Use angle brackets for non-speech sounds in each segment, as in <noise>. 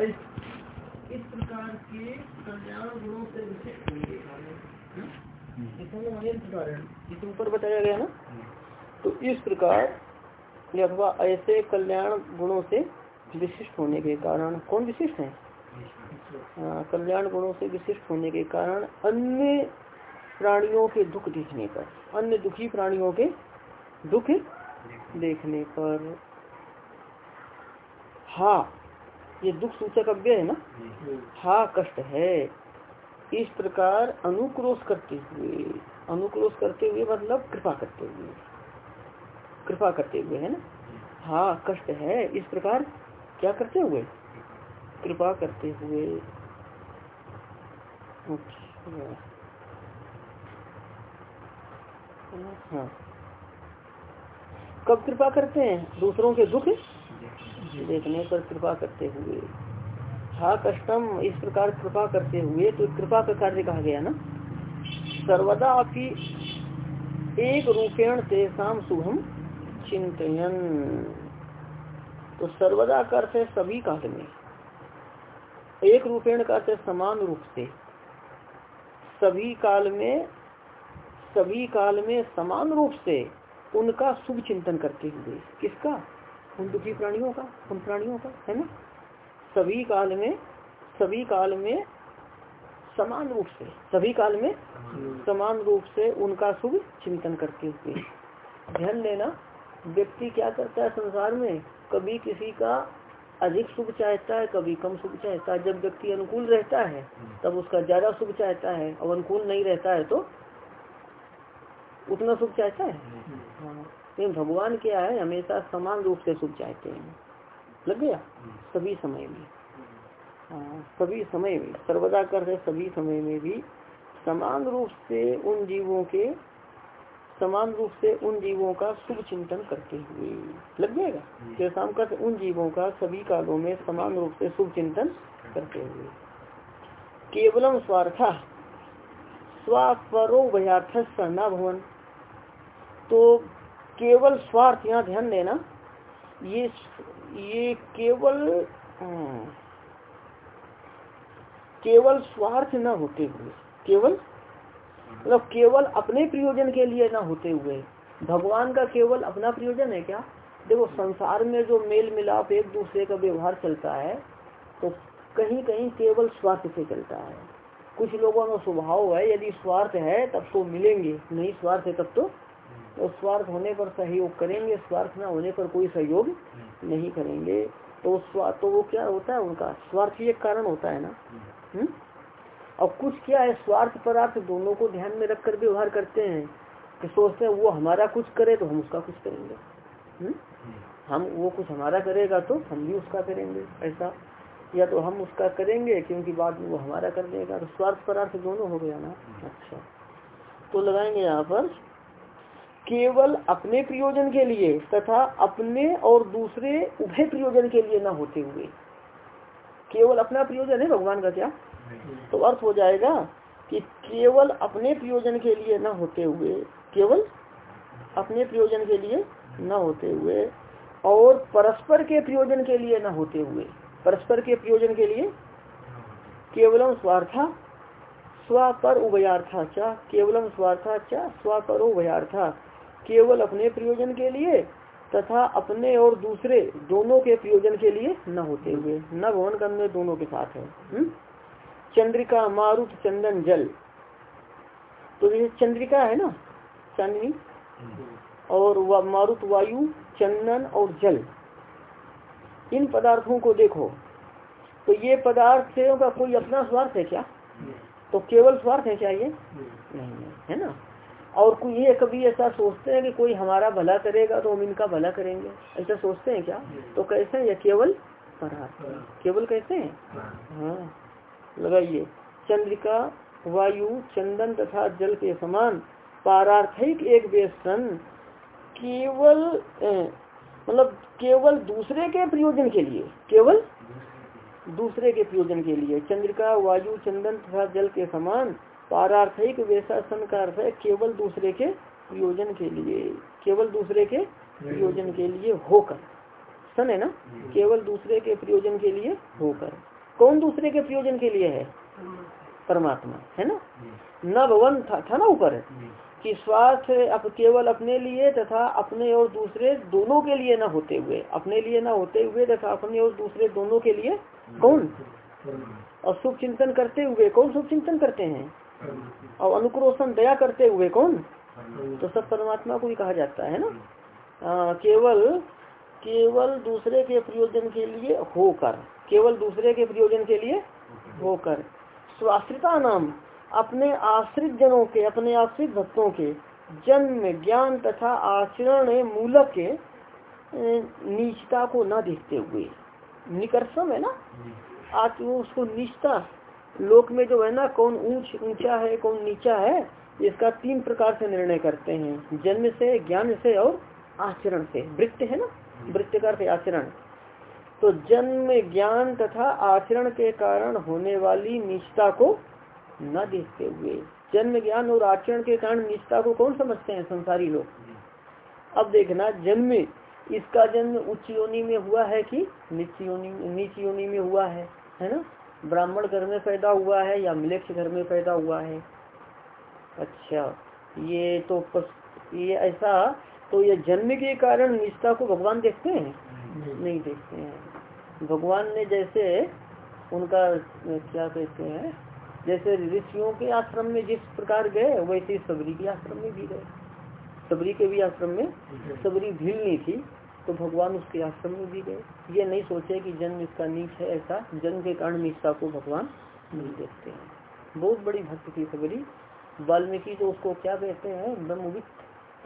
इस प्रकार के कल्याण गुणों से विशिष्ट होंगे। कारण इस ऊपर बताया गया ना? तो इस प्रकार अथवा ऐसे कल्याण गुणों से विशिष्ट होने के कारण कौन विशिष्ट है? कल्याण गुणों से विशिष्ट होने के कारण अन्य प्राणियों के दुख देखने पर अन्य दुखी प्राणियों के दुख देखने पर। हा ये दुख सूचक अव्यय है ना? हा कष्ट है। इस प्रकार अनुक्रोश करते हुए, अनुक्रोश करते हुए मतलब कृपा करते हुए, कृपा करते हुए है ना? हाँ कष्ट है। इस प्रकार क्या करते हुए? कृपा करते हुए। अच्छा। हाँ। कब कृपा करते हैं? दूसरों के दुख? देखने पर कृपा करते हुए। हा कष्टम, इस प्रकार कृपा करते हुए तो कृपा का कार्य कहा गया ना? सर्वदा आपकी एक रूपेण तेसाम शुभम चिंतन तो सर्वदा करते सभी काल में। एक रूपेण करते समान रूप से। सभी काल में, सभी काल में समान रूप से उनका शुभ चिंतन करते हुए। किसका? दुखी प्राणियों का उन प्राणियों का, है ना? सभी काल में, सभी काल में समान रूप से, सभी काल में समान रूप से उनका शुभ चिंतन करते हुए। ध्यान देना, व्यक्ति क्या करता है संसार में? कभी किसी का अधिक सुख चाहता है, कभी कम सुख चाहता है। जब व्यक्ति अनुकूल रहता है, तब उसका ज़्यादा सुख चाहता है, और अनुकूल नहीं रहता है तो उतना सुख चाहता है? लेकिन भगवान क्या है हमेशा समान रूप से सुख चाहते हैं। लग गया? सभी समय में। हाँ सभी समय में। सर्वदा कर रहे सभी समय में भी समान रूप से उन जीवों के समान रूप से उन जीवों का शुभ चिंतन करते हुए। लग जाएगा? जैसा कर उन जीवों का सभी कालों में समान रूप से शुभ चिंतन करते हुए। केवलम स्वार्थ स्वापरो भयार्थ न भवन। तो केवल स्वार्थ यहाँ ध्यान देना। ये ये केवल हम्म, केवल स्वार्थ न होते हुए केवल मतलब केवल अपने प्रयोजन के लिए न होते हुए। भगवान का केवल अपना प्रयोजन है क्या? देखो संसार में जो मेल मिलाप एक दूसरे का व्यवहार चलता है तो कहीं कहीं केवल स्वार्थ से चलता है। कुछ लोगों में स्वभाव है यदि स्वार्थ है तब तो मिलेंगे नहीं स्वार्थ है तब तो तो स्वार्थ होने पर सहयोग करेंगे स्वार्थ न होने पर कोई सहयोग नहीं करेंगे। तो स्वार्थ तो वो क्या होता है उनका? स्वार्थ एक कारण होता है ना। हम्म? और कुछ क्या है? स्वार्थ पदार्थ दोनों को ध्यान में रखकर व्यवहार करते हैं कि सोचते हैं वो हमारा कुछ करे तो हम उसका कुछ करेंगे। हुँ? हम वो कुछ हमारा करेगा तो हम भी उसका करेंगे ऐसा। या तो हम उसका करेंगे क्योंकि बाद में वो हमारा कर देगा। तो स्वार्थ पदार्थ दोनों हो गया ना। अच्छा। तो लगाएँगे यहाँ पर केवल अपने प्रयोजन के लिए तथा अपने और दूसरे उभय प्रयोजन के लिए न होते हुए। केवल अपना प्रयोजन है भगवान का क्या? तो अर्थ हो जाएगा कि केवल अपने प्रयोजन के लिए न होते हुए केवल अपने प्रयोजन के लिए न होते हुए और परस्पर के प्रयोजन के लिए न होते हुए। परस्पर के प्रयोजन के लिए केवलम स्वार्था स्व पर उभयार्था चा केवलम स्वार्था चा स्व पर उभयार्था। केवल अपने प्रयोजन के लिए तथा अपने और दूसरे दोनों के प्रयोजन के लिए न होते हुए। न भवन करने दोनों के साथ है? हम्म? चंद्रिका मारुत चंदन जल। तो ये चंद्रिका है ना? चांदनी? और वा, मारुत वायु चंदन और जल। इन पदार्थों को देखो। तो ये पदार्थों का कोई अपना स्वार्थ है क्या? तो केवल स्वार्थ है क्या ये? नहीं है ना? और कोई ये कभी ऐसा सोचते हैं कि कोई हमारा भला करेगा तो हम इनका भला करेंगे? ऐसा सोचते हैं क्या? तो कैसे ये केवल पदार्थ केवल कैसे हैं? हाँ। लगाइए। चंद्रिका, वायु, चंदन तथा जल के समान पारार्थिक एक व्यसन केवल मतलब केवल दूसरे के प्रयोजन के लिए। केवल दूसरे के प्रयोजन के लिए। चंद्रिका, वायु, चंदन तथा जल के समान पारार्थिक वैशासन का अर्थ है केवल दूसरे के प्रयोजन के लिए केवल दूसरे के प्रयोजन के लिए होकर। सन है ना? केवल दूसरे के प्रयोजन के लिए होकर। कौन दूसरे के प्रयोजन के लिए है? परमात्मा है ना? न भवन था, था ना ऊपर? कि स्वार्थ अब केवल अपने लिए तथा अपने और दूसरे दोनों के लिए न होते हुए अपने लिए न होते हुए तथा अपने और दूसरे दोनों के लिए कौन? और शुभ चिंतन करते हुए कौन शुभ चिंतन करते हैं? और अनुक्रोशन दया करते हुए कौन? तो सब परमात्मा को भी कहा जाता है ना? आ, केवल केवल दूसरे के प्रयोजन के लिए होकर केवल दूसरे के प्रयोजन के लिए होकर स्वाश्रिता नाम अपने आश्रित जनों के अपने आश्रित भक्तों के जन्म ज्ञान तथा आचरण मूलक के नीचता को न देखते हुए। निकर्षम है ना? आज उसको नीचता लोक में जो है ना, कौन ऊंच, ऊँचा है, कौन नीचा है, इसका तीन प्रकार से निर्णय करते हैं। जन्म से, ज्ञान से और आचरण से। वृत्त है ना? वृत्त का आचरण। तो जन्म ज्ञान तथा आचरण के कारण होने वाली निष्ठा को न देखते हुए। जन्म, ज्ञान और आचरण के कारण निष्ठा को कौन समझते हैं? संसारी लोग। अब देखना, जन्म, इसका जन्म उच्च योनि में हुआ है कि नीच योनि नीच योनि में हुआ है है ना? ब्राह्मण घर में पैदा हुआ है या मिलेक्ष घर में पैदा हुआ है? अच्छा ये तो ये ऐसा तो ये जन्म के कारण निष्ठा को भगवान देखते हैं? नहीं। देखते हैं। भगवान ने जैसे उनका क्या कहते हैं जैसे ऋषियों के आश्रम में जिस प्रकार गए वैसे सबरी के आश्रम में भी गए। सबरी के भी आश्रम में सबरी भीड़ नहीं थी। तो भगवान उसके आश्रम में भी गए। ये नहीं सोचे कि जन्म इसका नीच है ऐसा। जन्म के कारण निष्ठा को भगवान नहीं देखते हैं। बहुत बड़ी भक्त थी सबरी वाल्मीकि तो उसको क्या कहते हैं? ब्रह्मविद।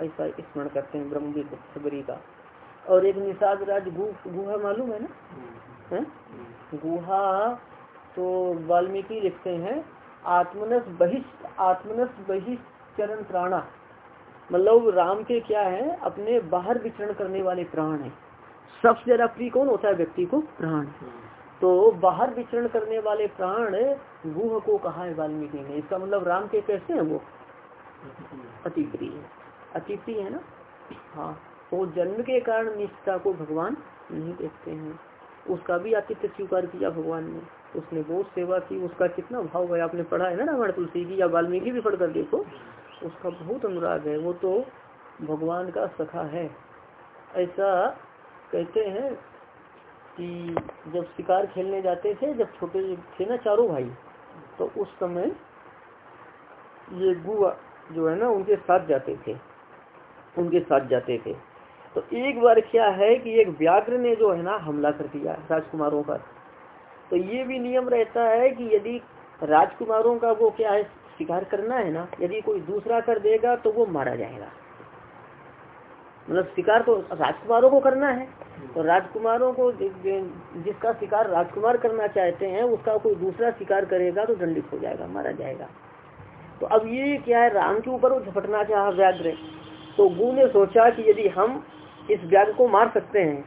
ऐसा स्मरण करते हैं ब्रह्मविद सबरी का। और एक निषाद राज गुहा मालूम है ना? है? गुहा तो वाल्मीकि लिखते हैं, आत्मनस बहिष्ठ आत्मनस बहिष्ठ चरण प्राणा। मतलब राम के क्या है, अपने बाहर विचरण करने वाले प्राण है। सबसे ज़्यादा प्रिय कौन होता है व्यक्ति को? प्राण। तो बाहर विचरण करने वाले प्राण गुह को कहा है वाल्मीकि ने? इसका मतलब राम के कैसे हैं वो? अति प्रिय अति प्रिय है ना? हाँ। तो जन्म के कारण निष्ठा को भगवान नहीं देखते हैं। उसका भी आतिथ्य स्वीकार किया भगवान ने। उसने बहुत सेवा की, उसका कितना भाव है आपने पढ़ा है ना रामायण तुलसी की, या वाल्मीकि भी पढ़कर देखो। उसका बहुत अनुराग है, वो तो भगवान का सखा है। ऐसा कहते हैं कि जब शिकार खेलने जाते थे, जब छोटे थे ना चारों भाई तो उस समय ये गुआ जो है ना, उनके साथ जाते थे। उनके साथ जाते थे। तो एक बार क्या है कि एक व्याघ्र ने जो है ना, हमला कर दिया राजकुमारों पर। तो ये भी नियम रहता है कि यदि राजकुमारों का वो क्या है शिकार करना है ना, यदि कोई दूसरा कर देगा तो वो मारा जाएगा। मतलब शिकार तो राजकुमारों को करना है। तो राजकुमारों को जिसका शिकार राजकुमार करना चाहते हैं, उसका कोई दूसरा शिकार करेगा तो दंडित हो जाएगा, मारा जाएगा। तो अब ये क्या है, राम के ऊपर वो झपटना चाह व्याघ्र। तो गु ने सोचा कि यदि हम इस व्याघ्र को मार सकते हैं,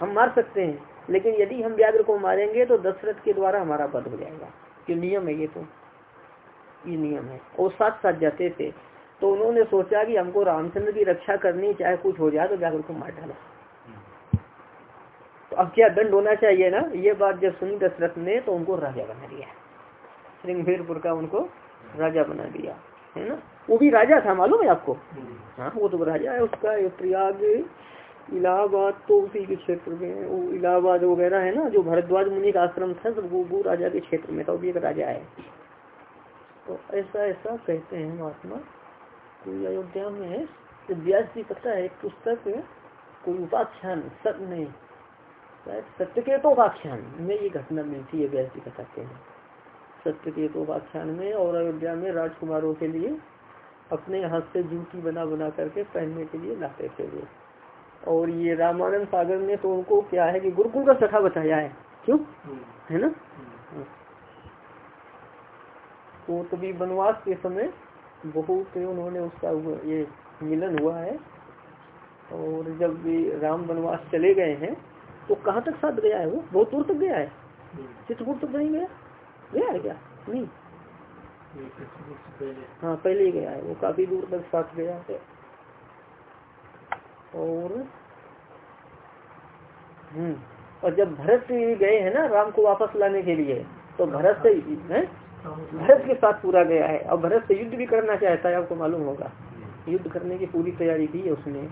हम मार सकते हैं, लेकिन यदि हम व्याघ्र को मारेंगे तो दशरथ के द्वारा हमारा वध हो जाएगा। ये नियम है ये तो। ये नियम है। और साथ साथ जाते थे। तो उन्होंने सोचा कि हमको रामचंद्र की रक्षा करनी चाहे कुछ हो जाए तो जाकर को मार डाला। तो अब क्या दंड होना चाहिए ना? ये बात जब सुनी दशरथ ने तो उनको राजा बना दिया। श्रृंगेरपुर का उनको राजा बना दिया। है ना? वो भी राजा था, मालूम है आपको? हाँ वो तो राजा है उसका प्रयाग, इलाहाबाद तो उसी के क्षेत्र में वो इलाहाबाद वगैरह है ना, जो भरद्वाज मुनि का आश्रम था सब वो वो राजा के क्षेत्र में था, वो भी एक राजा है। तो ऐसा ऐसा कहते हैं महात्मा। कोई अयोध्या में है। तो व्यास जी पता है पुस्तक कोई उपाख्यान सत्य नहीं सत्य के तो उपाख्यान में ये घटना मिलती है व्यास जी बताते हैं सत्य के तो उपाख्यान में और अयोध्या में राजकुमारों के लिए अपने हाथ से जूती बना बना करके पहनने के लिए लाते थे वो। और ये रामानंद सागर ने तो उनको क्या है कि गुरुकुल का सखा बताया है। क्यों? है ना? तो तभी वनवास के समय बहुत उन्होंने उसका ये मिलन हुआ है। और जब भी राम वनवास चले गए हैं तो कहाँ तक साथ गया है वो? बहुत दूर तक गया है? चित्रकूट तक नहीं गया? गया है क्या? नहीं। हाँ पहले ही गया है वो, काफ़ी दूर तक साथ गया है। और हम्म और जब भरत गए हैं ना राम को वापस लाने के लिए तो भरत से, है? भरत के साथ पूरा गया है। और भरत से युद्ध भी करना चाहता है, आपको मालूम होगा। युद्ध करने की पूरी तैयारी की है उसने।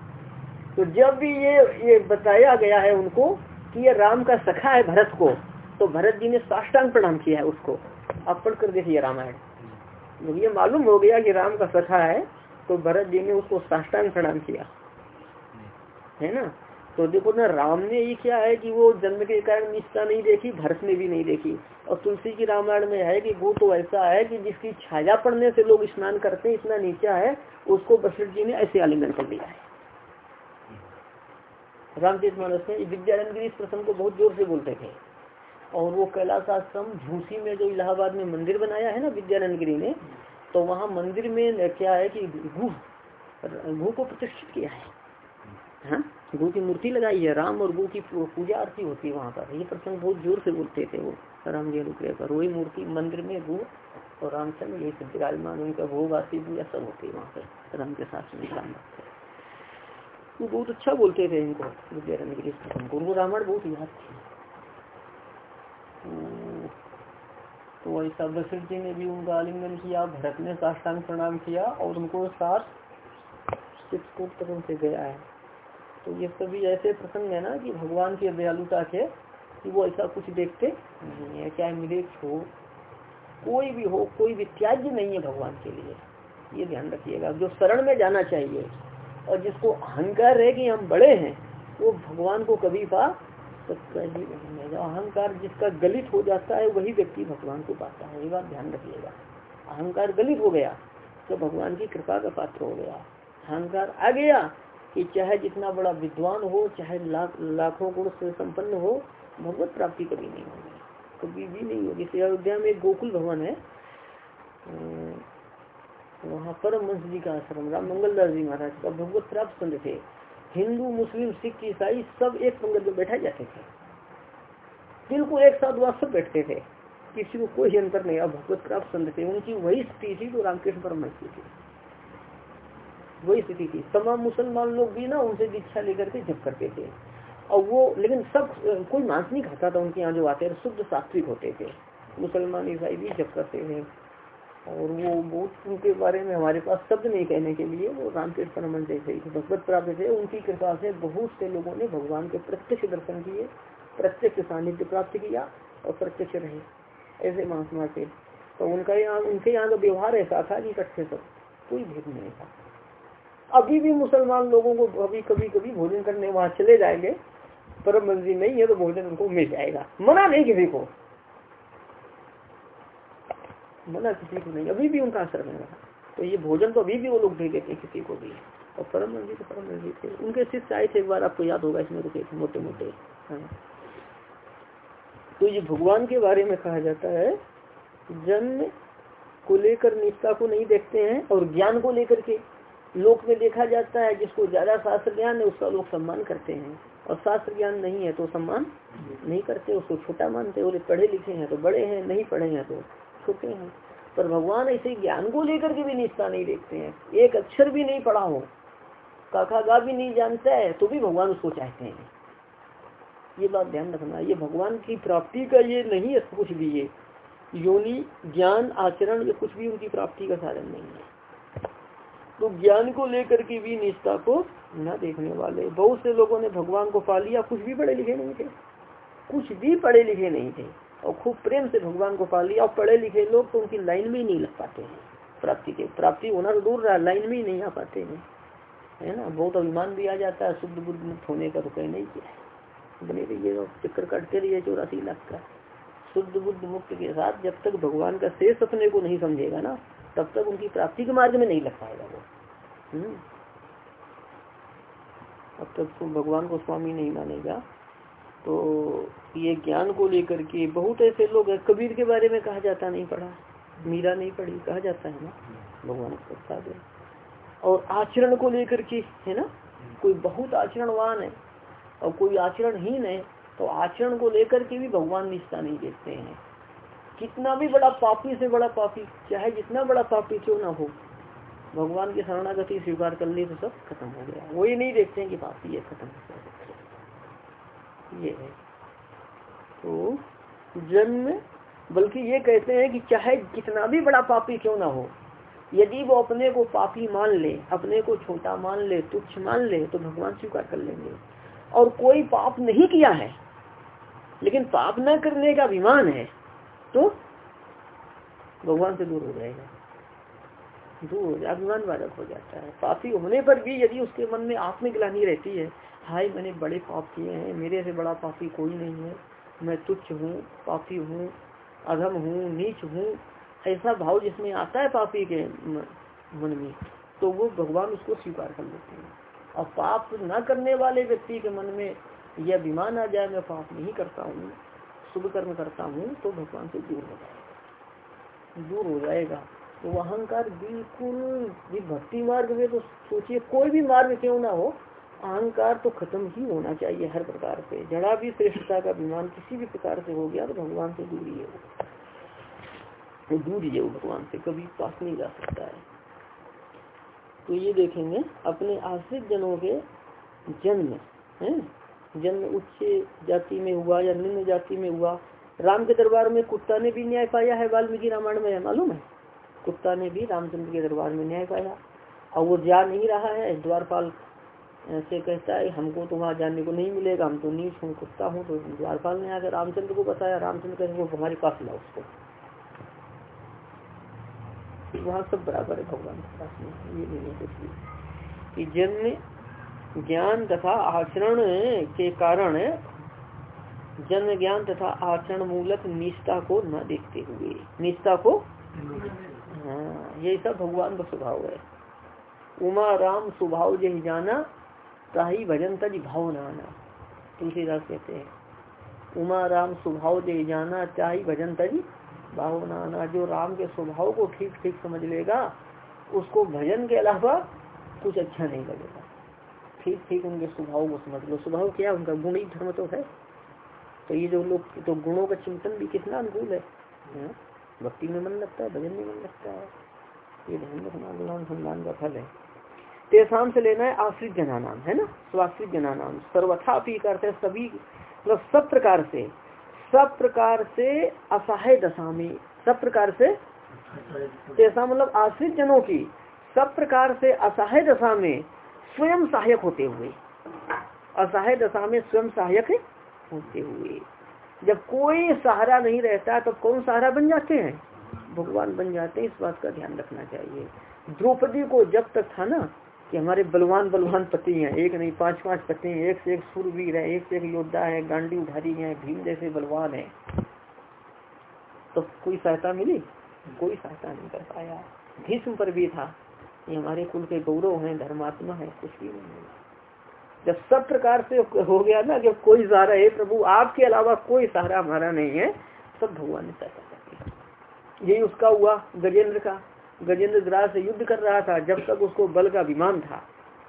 तो जब भी ये ये बताया गया है उनको कि ये राम का सखा है भरत को तो भरत जी ने साष्टांग प्रणाम किया है उसको। आप पढ़ कर देखिए रामायण। ये मालूम हो गया कि राम का सखा है तो भरत जी ने उसको साष्टांग प्रणाम किया। है ना? तो देखो ना राम ने ये क्या है कि वो जन्म के कारण निष्ठा नहीं देखी, भरत ने भी नहीं देखी। और तुलसी की रामायण में है कि वो तो ऐसा है कि जिसकी छाया पड़ने से लोग स्नान करते हैं, इतना नीचा है, उसको वशिष्ठ जी ने ऐसे आलिंगन कर दिया है। रामचरित मानस में विद्यानंद गिरी इस प्रसंग को बहुत ज़ोर से बोलते थे। और वो कैलाश आश्रम झूसी में जो इलाहाबाद में मंदिर बनाया है ना विद्यानंद गिरी ने तो वहाँ मंदिर में क्या है कि भू भू को प्रतिष्ठित किया है। हाँ? गु की मूर्ति लगाई है, राम और गो की पूजा आरती होती है वहाँ पर। ये प्रसंग बहुत ज़ोर से बोलते थे वो, राम जी अनुग्रह पर वही मूर्ति मंदिर में गो और रामचंद्र ये सब विराजमान उनका भोग आरती पूजा सब होती है वहाँ पर, राम के साथ में राम वो बहुत अच्छा बोलते थे इनको विद्यारण्य के प्रसंग उनको रामायण बहुत याद थी। तो ऐसा वशिष्ठ जी ने भी उनका आलिंगन किया भरत ने साष्टांग प्रणाम किया और उनको साथ चित्रकूट तक उनसे गया है। तो ये सभी ऐसे प्रसंग है ना कि भगवान की दयालुता के कि वो ऐसा कुछ देखते नहीं है, चाहे मृक्ष हो कोई भी हो, कोई भी त्याज्य नहीं है भगवान के लिए। ये ध्यान रखिएगा। जो शरण में जाना चाहिए और जिसको अहंकार है कि हम बड़े हैं, वो भगवान को कभी पा सकता ही नहीं है। अहंकार जिसका गलित हो जाता है, वही व्यक्ति भगवान को पाता है। ये बात ध्यान रखिएगा। अहंकार गलित हो गया तो भगवान की कृपा का पात्र हो गया। अहंकार आ गया कि चाहे जितना बड़ा विद्वान हो, चाहे लाख, लाखों गुण से संपन्न हो, भगवत प्राप्ति कभी नहीं होगी। कभी भी नहीं होगी। जैसे अयोध्या में गोकुल भवन है। वहाँ परमवंश जी का आश्रम, राम मंगल दास जी महाराज का भगवत प्राप्त संत थे। हिंदू, मुस्लिम, सिख, ईसाई सब एक पंगत में बैठा जाते थे। बिल्कुल एक साथ वहाँ सब बैठते थे। किसी को कोई अंतर नहीं। अब भगवत प्राप्त संत थे। उनकी वही स्थिति थी तो रामकृष्ण परम थी। वही स्थिति थी। तमाम मुसलमान लोग भी ना उनसे दीक्षा लेकर के जब करते थे। और वो, लेकिन सब कोई मांस नहीं खाता था उनके यहाँ जो आते थे शुद्ध सात्विक होते थे। मुसलमान ईसाई भी जब करते थे। और वो बहुत उनके बारे में हमारे पास शब्द नहीं कहने के लिए, वो रामकृष्ण परमन जैसे ही भगवत प्राप्त थे, उनकी कृपा से बहुत से लोगों ने भगवान के प्रत्यक्ष दर्शन किए, प्रत्यक्ष सानिध्य प्राप्त किया और प्रत्यक्ष रहे, ऐसे मांस मारते तो उनका यहाँ, उनके यहाँ का व्यवहार ऐसा था कि इकट्ठे सब, कोई भेद नहीं था। अभी भी मुसलमान लोगों को अभी कभी कभी भोजन करने वहाँ चले जाएँगे, परम मंजिल नहीं है तो भोजन उनको मिल जाएगा। मना नहीं किसी को। मना किसी को नहीं। अभी भी उनका असर है। तो ये भोजन तो अभी भी वो लोग दे देते किसी को भी। और परम मंजिल तो परम मंजिल थे। उनके शिष्य आए थे एक बार, आपको याद होगा, इसमें रुके थे मोटे मोटे हाँ। तो ये भगवान के बारे में कहा जाता है, जन्म को लेकर निष्ठा को नहीं देखते हैं और ज्ञान को लेकर के। लोक में देखा जाता है, जिसको ज़्यादा शास्त्र ज्ञान है, उसका लोग सम्मान करते हैं। और शास्त्र ज्ञान नहीं है तो सम्मान नहीं करते, उसको छोटा मानते बोले, पढ़े लिखे हैं तो बड़े हैं, नहीं पढ़े हैं तो छोटे हैं। पर भगवान ऐसे ज्ञान को लेकर के भी निष्ठा नहीं देखते हैं। एक अक्षर भी नहीं पढ़ा हो काका गा भी नहीं जानता है तो भी भगवान उसको चाहते हैं। ये बात ध्यान रखना, ये भगवान की प्राप्ति का ये नहीं है कुछ भी ये। योनि, ज्ञान, आचरण, ये कुछ भी उनकी प्राप्ति का साधन नहीं है। तो ज्ञान को लेकर के भी निष्ठा को न देखने वाले। बहुत से लोगों ने भगवान को पा लिया, कुछ भी पढ़े लिखे नहीं थे। कुछ भी पढ़े लिखे नहीं थे। और खूब प्रेम से भगवान को पा लिया। और पढ़े लिखे लोग तो उनकी लाइन में ही नहीं लग पाते हैं। प्राप्ति के, प्राप्ति होना तो दूर रहा, लाइन में ही नहीं आ पाते हैं। है ना? बहुत अभिमान भी आ जाता है, शुद्ध बुद्ध मुक्त होने का तो कहीं नहीं किया बने रहिए चक्कर काटते रहिए चौरासी लाख का। शुद्ध बुद्ध मुक्त के साथ जब तक भगवान का शेष अपने को नहीं समझेगा ना तब तक उनकी प्राप्ति के मार्ग में नहीं लग पाएगा वो। हम्म। अब तक तो भगवान को स्वामी नहीं मानेगा। तो ये ज्ञान को लेकर के बहुत ऐसे लोग हैं, कबीर के बारे में कहा जाता नहीं पढ़ा मीरा नहीं पढ़ी कहा जाता है ना? भगवान बता और आचरण को लेकर के, है ना? कोई बहुत आचरणवान है और कोई आचरणहीन है तो आचरण को लेकर के भी भगवान निष्ठा नहीं देते हैं। कितना भी बड़ा पापी से बड़ा पापी, चाहे जितना बड़ा पापी क्यों ना हो, भगवान की शरणागति स्वीकार कर ली तो सब खत्म हो गया। वही नहीं देखते हैं कि पापी है, खत्म हो गया। ये है। तो जन्म, बल्कि ये कहते हैं कि चाहे कितना भी बड़ा पापी क्यों ना हो, यदि वो अपने को पापी मान ले, अपने को छोटा मान ले, तुच्छ मान ले तो भगवान स्वीकार कर लेंगे। और कोई पाप नहीं किया है, लेकिन पाप न करने का अभिमान है तो भगवान से दूर हो जाएगा। दूर अभिमान बाधक हो जाता है। पापी होने पर भी यदि उसके मन में आत्मग्लानी रहती है, हाय, मैंने बड़े पाप किए हैं, मेरे से बड़ा पापी कोई नहीं है। मैं तुच्छ हूँ, पापी हूँ, अधम हूँ, नीच हूँ, ऐसा भाव जिसमें आता है पापी के मन में तो वो भगवान उसको स्वीकार कर लेते हैं। और पाप न करने वाले व्यक्ति के मन में यह अभिमान आ जाए, मैं पाप नहीं करता हूँ। शुभ कर्म करता हूँ तो भगवान से दूर हो जाएगा। दूर हो जाएगा। तो अहंकार बिल्कुल भक्ति मार्ग में तो सोचिए, कोई भी मार्ग क्यों ना हो, अहंकार तो खत्म ही होना चाहिए हर प्रकार से। जड़ा भी श्रेष्ठता का अभिमान किसी भी प्रकार से हो गया तो भगवान से दूरी है वो। दूर ही है भगवान से, कभी पास नहीं जा सकता है। तो ये देखेंगे, अपने आश्रित जनों के जन्म, है? जन्म उच्च जाति में हुआ या निम्न जाति में हुआ, राम के दरबार में कुत्ता ने भी न्याय पाया है? वाल्मीकि रामायण में मालूम है? कुत्ता ने भी रामचंद्र के दरबार में न्याय पाया। और वो जा नहीं रहा है। द्वारपाल ऐसे कहता है, हमको तो वहाँ जाने को नहीं मिलेगा। हम तो नीच हूँ, कुत्ता हूँ। तो द्वारपाल ने आकर रामचंद्र को बताया। रामचंद्र कहेंगे हमारे पास लाओ उसको। वहाँ सब बराबर है भगवान के पास में। ये नहीं है कुछ भी। कि जन्म ज्ञान तथा आचरण के कारण जन्म ज्ञान तथा आचरण मूलक निष्ठा को न देखते हुए, निष्ठा को हाँ ये सब भगवान का स्वभाव है। उमा राम स्वभाव जही जाना, ताही भजन तज भाव नाना तुलसीदास कहते हैं। उमा राम स्वभाव दे जाना चाही भजन तज भाव नाना, जो राम के स्वभाव को ठीक ठीक समझ लेगा, उसको भजन के अलावा कुछ अच्छा नहीं लगेगा। ठीक ठीक उनके स्वभाव को समझ लो। स्वभाव क्या उनका गुणी धर्म तो है। तो ये जो लोग तो गुणों का चिंतन भी कितना अनुकूल है हाँ? भक्ति में मन लगता है भजन में मन लगता है। ये ध्यान रखना अनुसंधान का फल है। तेसाम से लेना है आश्रित जना नाम है ना? स्वाश्रित जना नाम सर्वथा अपी करते सभी मतलब सब प्रकार से सब प्रकार से असहाय दशा में सब प्रकार से ऐसा मतलब आश्रित जनों की सब प्रकार से असहाय दशा में स्वयं सहायक होते हुए। असहाय दशा में स्वयं सहायक होते हुए। जब कोई सहारा नहीं रहता तो कौन सहारा बन जाते हैं? भगवान बन जाते हैं, इस बात का ध्यान रखना चाहिए। द्रौपदी को जब तक था ना, कि हमारे बलवान बलवान पति हैं, एक नहीं, पाँच पाँच पति हैं, एक से एक सुरवीर है, एक से एक योद्धा है, गांडी उधारी है, भीम जैसे बलवान है तो कोई सहायता मिली? कोई सहायता नहीं कर पाया। भीष्म पर भी था। ये हमारे कुल के गौरव हैं धर्मात्मा है कुछ भी नहीं है। जब सब प्रकार से हो गया ना जब कोई सहारा है प्रभु आपके अलावा कोई सहारा हमारा नहीं है सब भगवान ने सहायता कर यही उसका हुआ गजेंद्र का। गजेंद्र ग्रास से युद्ध कर रहा था। जब तक उसको बल का अभिमान था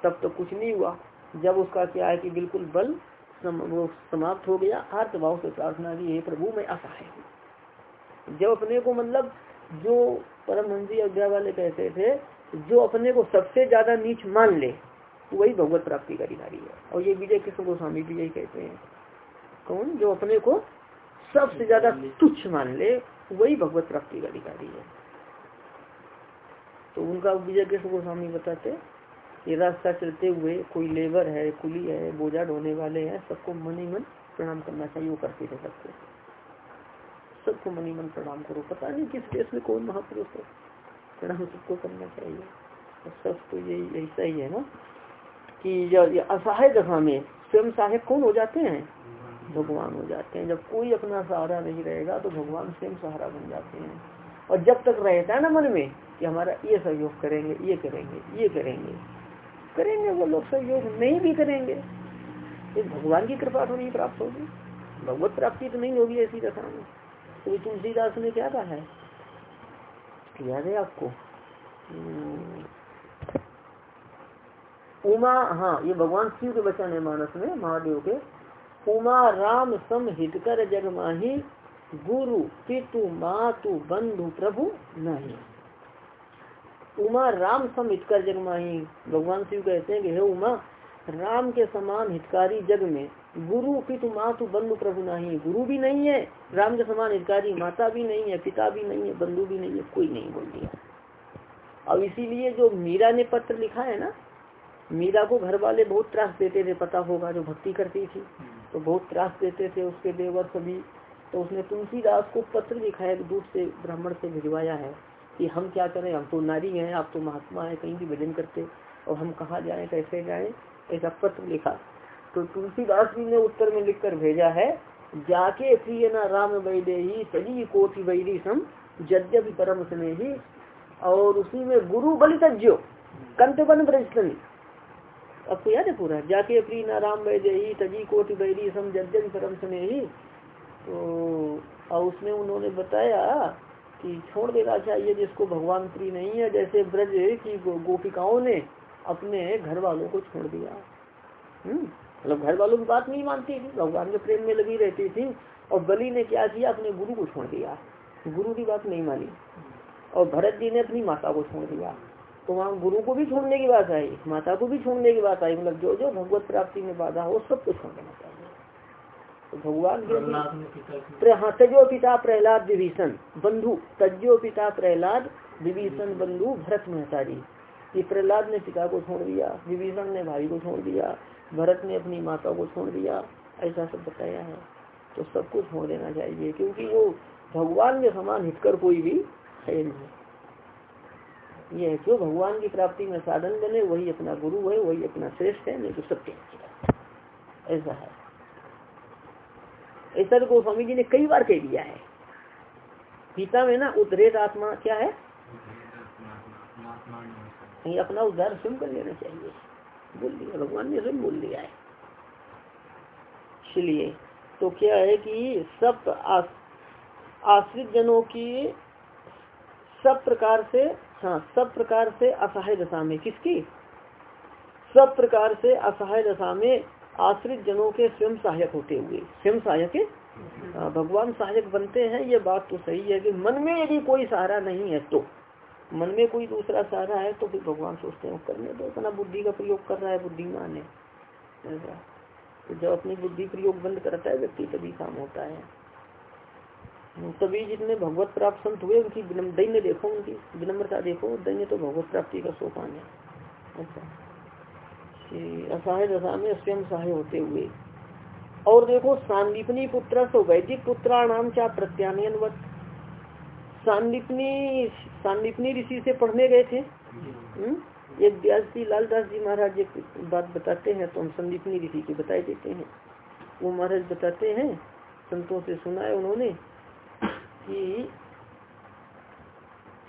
तब तो कुछ नहीं हुआ। जब उसका क्या है कि बिल्कुल बल सम, वो समाप्त हो गया अर्थ भाव से प्रार्थना की हे प्रभु मैं असहाय हूँ। जब अपने को मतलब जो परम हँसी अध्याय वाले कहते थे जो अपने को सबसे ज़्यादा नीच मान ले वही भगवत प्राप्ति का अधिकारी है। और ये विजय कृष्ण गोस्वामी भी यही कहते हैं। कौन? जो अपने को सबसे ज़्यादा तुच्छ मान ले, वही भगवत प्राप्ति का अधिकारी है। तो उनका विजय कृष्ण गोस्वामी बताते ये रास्ता चलते हुए कोई लेबर है, कुली है, बोझा ढोने वाले हैं, सबको मन ही मन प्रणाम करना चाहिए, वो करते थे सबको। सबको मन ही मन प्रणाम करो। पता नहीं किस देश में कौन महापुरुष है। प्रणाम सबको करना चाहिए। सब तो यही ऐसा ही है ना? कि असहाय दशा में स्वयं सहायक कौन हो जाते हैं? भगवान हो जाते हैं। जब कोई अपना सहारा नहीं रहेगा तो भगवान स्वयं सहारा बन जाते हैं। और जब तक रहता है ना मन में कि हमारा ये सहयोग करेंगे, ये करेंगे ये करेंगे। करेंगे वो लोग सहयोग नहीं भी करेंगे। तो भगवान की कृपा तो नहीं प्राप्त होगी। भगवत प्राप्ति तो नहीं होगी ऐसी कथा में। तो तुलसीदास ने क्या कहा है? याद है आपको। उमा हाँ ये भगवान शिव के बचन है मानस में, महादेव के उमा राम सम हितकर जगमाही गुरु पितु मातु बंधु प्रभु नहीं उमा राम सम हितकर जग माही, भगवान शिव कहते हैं कि हे उमा, राम के समान हितकारी जग में गुरु पितु मातु बंधु प्रभु नहीं गुरु भी नहीं है, राम के समान हितकारी माता भी नहीं है, पिता भी नहीं है, बंधु भी नहीं है, कोई नहीं बोल दिया। अब इसीलिए जो मीरा ने पत्र लिखा है ना, मीरा को घर वाले बहुत त्रास देते थे, पता होगा जो भक्ति करती थी तो बहुत त्रास देते थे उसके देवर सभी। तो उसने तुलसीदास को पत्र लिखा है दूर से, ब्राह्मण से भिजवाया है कि हम क्या करें, हम तो नारी हैं, आप तो महात्मा है, कहीं भी भजन करते, और हम कहाँ जाए, कैसे जाए, ऐसा पत्र लिखा। तो तुलसीदास जी ने उत्तर में लिखकर भेजा है, जाके प्रिय न राम वैदे ही सजी कोटि वैरी सम, यद्यपि परम स्नेही, और उसी में गुरु बलि तज्यो कंत बन ब्रजतनी आपको याद है पूरा? जाके प्रिय न राम वैदे ही तजी कोटि वैरी सम, यद्यपि परम स्नेही। तो और उसमें उन्होंने बताया कि छोड़ देना चाहिए जिसको भगवान प्रिय नहीं है, जैसे ब्रज की गोपिकाओं ने अपने घर वालों को छोड़ दिया। हम्म। मतलब घर वालों की बात नहीं मानती थी भगवान के प्रेम में लगी रहती थी और बलि ने क्या किया अपने गुरु को छोड़ दिया। गुरु की बात नहीं मानी और भरत जी ने अपनी माता को छोड़ दिया। तो वहाँ गुरु को भी छोड़ने की बात आई माता को भी छोड़ने की बात आई मतलब जो जो भगवत प्राप्ति में बाधा हो सबको छोड़ देना चाहिए तो भगवान के हाँ तजो पिता प्रहलाद विभीषण बंधु तजो पिता प्रहलाद विभीषण बंधु भरत महतारी। ये प्रहलाद ने पिता को छोड़ दिया विभीषण ने भाई को छोड़ दिया। भरत ने अपनी माता को छोड़ दिया ऐसा सब बताया है तो सबको छोड़ देना चाहिए क्योंकि वो भगवान के समान हितकर कोई भी है नहीं ये है जो भगवान की प्राप्ति में साधन बने वही अपना गुरु है वही अपना श्रेष्ठ है नहीं तो सत्य ऐसा है ऐसा तो स्वामी जी ने कई बार कह दिया है गीता में ना उद्रेत आत्मा क्या है अपना उद्धार स्वयं कर लेना चाहिए बोल दिया भगवान ने स्वयं बोल दिया है। इसलिए तो क्या है कि सब आश्रित जनों की सब प्रकार से हाँ सब प्रकार से असहाय दशा में किसकी? सब प्रकार से असहाय दशा में आश्रित जनों के स्वयं सहायक होते हुए। स्वयं सहायक हाँ, भगवान सहायक बनते हैं ये बात तो सही है कि मन में यदि कोई सहारा नहीं है तो। मन में कोई दूसरा सहारा है तो फिर भगवान सोचते हैं करने दो, अपना बुद्धि का प्रयोग कर रहा है, बुद्धिमान है। ऐसा। तो जब अपनी बुद्धि प्रयोग बंद करता है, व्यक्ति तभी काम होता है। तभी जितने भगवत प्राप्त संत हुए, उनकी दैन्य देखो उनकी, विनम्रता देखो, दैन्य तो भगवत प्राप्ति का सोपान है। अच्छा। असहाय दशा में स्वयं सहाय होते हुए। और देखो, सांदीपनी पुत्र तो वैदिक पुत्राणाम चा प्रत्यानयनवत। सांदीपनी ऋषि से पढ़ने गए थे। हम्म? एक व्यास जी लालदास जी महाराज एक बात बताते हैं तो हम संदीपनी ऋषि की बताई देते हैं। वो महाराज बताते हैं, संतों से सुना है उन्होंने, कि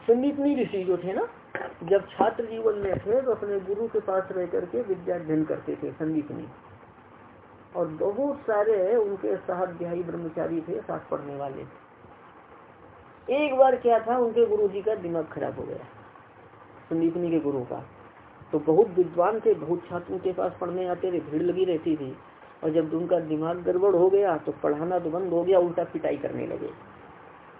संदीपनी ऋषि जो थे ना, जब छात्र जीवन में थे तो अपने गुरु के पास रह करके विद्या अध्ययन करते थे संदीपनी और बहुत सारे उनके सहाध्यायी ब्रह्मचारी थे, साथ पढ़ने वाले। एक बार क्या था, उनके गुरु जी का दिमाग खराब हो गया। संदीपनी के गुरु का। तो बहुत विद्वान थे, बहुत छात्र के पास पढ़ने आते थे, भीड़ लगी रहती थी। और जब उनका दिमाग गड़बड़ हो गया तो पढ़ाना तो बंद हो गया, उल्टा पिटाई करने लगे।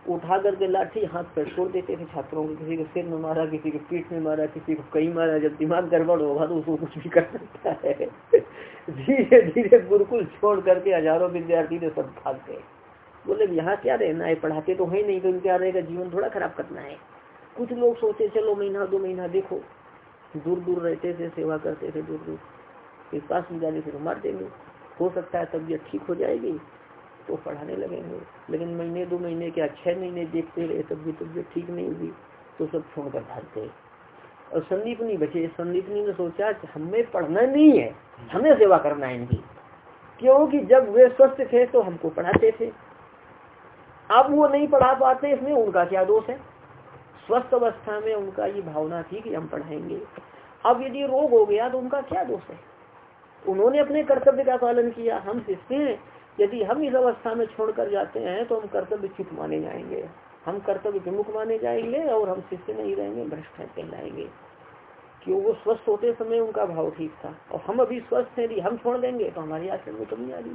उठा करके लाठी हाथ पर छोड़ देते थे छात्रों को, किसी को सिर में मारा, किसी को पीठ में मारा, किसी को कहीं मारा। जब दिमाग गड़बड़ होगा तो उसको कुछ भी कर सकता है। <laughs> धीरे धीरे गुरुकुल छोड़ करके हज़ारों विद्यार्थी ने सब भाग गए। बोले, यहाँ क्या रहना है? पढ़ाते तो है नहीं तो क्या रहेगा जीवन थोड़ा खराब करना है। कुछ लोग सोचे, चलो, महीना, दो महीना देखो। दूर दूर रहते थे, सेवा करते थे, दूर दूर। फिर पास में जाने से मार देंगे हो सकता है तबियत ठीक हो जाएगी तो पढ़ाने लगेंगे लेकिन महीने, दो महीने क्या छह महीने देखते रहे भी तबियत ठीक नहीं हुई तो सब छोड़कर भाग गए और संदीप नहीं बचे। संदीप ने सोचा कि हमें पढ़ना नहीं है, हमें सेवा करना है इनकी। क्योंकि जब वे स्वस्थ थे तो हमको पढ़ाते थे। अब वो नहीं पढ़ा पाते इसमें उनका क्या दोष है? स्वस्थ अवस्था में उनका ये भावना थी कि हम पढ़ाएँगे अब यदि रोग हो गया तो उनका क्या दोष है? उन्होंने अपने कर्तव्य का पालन किया। हम शिष्य यदि हम इस अवस्था में छोड़कर जाते हैं तो हम कर्तव्य चित माने जाएँगे। हम कर्तव्य विमुख माने जाएँगे और हम शिष्य नहीं रहेंगे, भ्रष्ट कहलाएँगे क्यों वो स्वस्थ होते समय उनका भाव ठीक था। और हम अभी स्वस्थ हैं, यदि हम छोड़ देंगे तो हमारी आचरण में कमी आ रही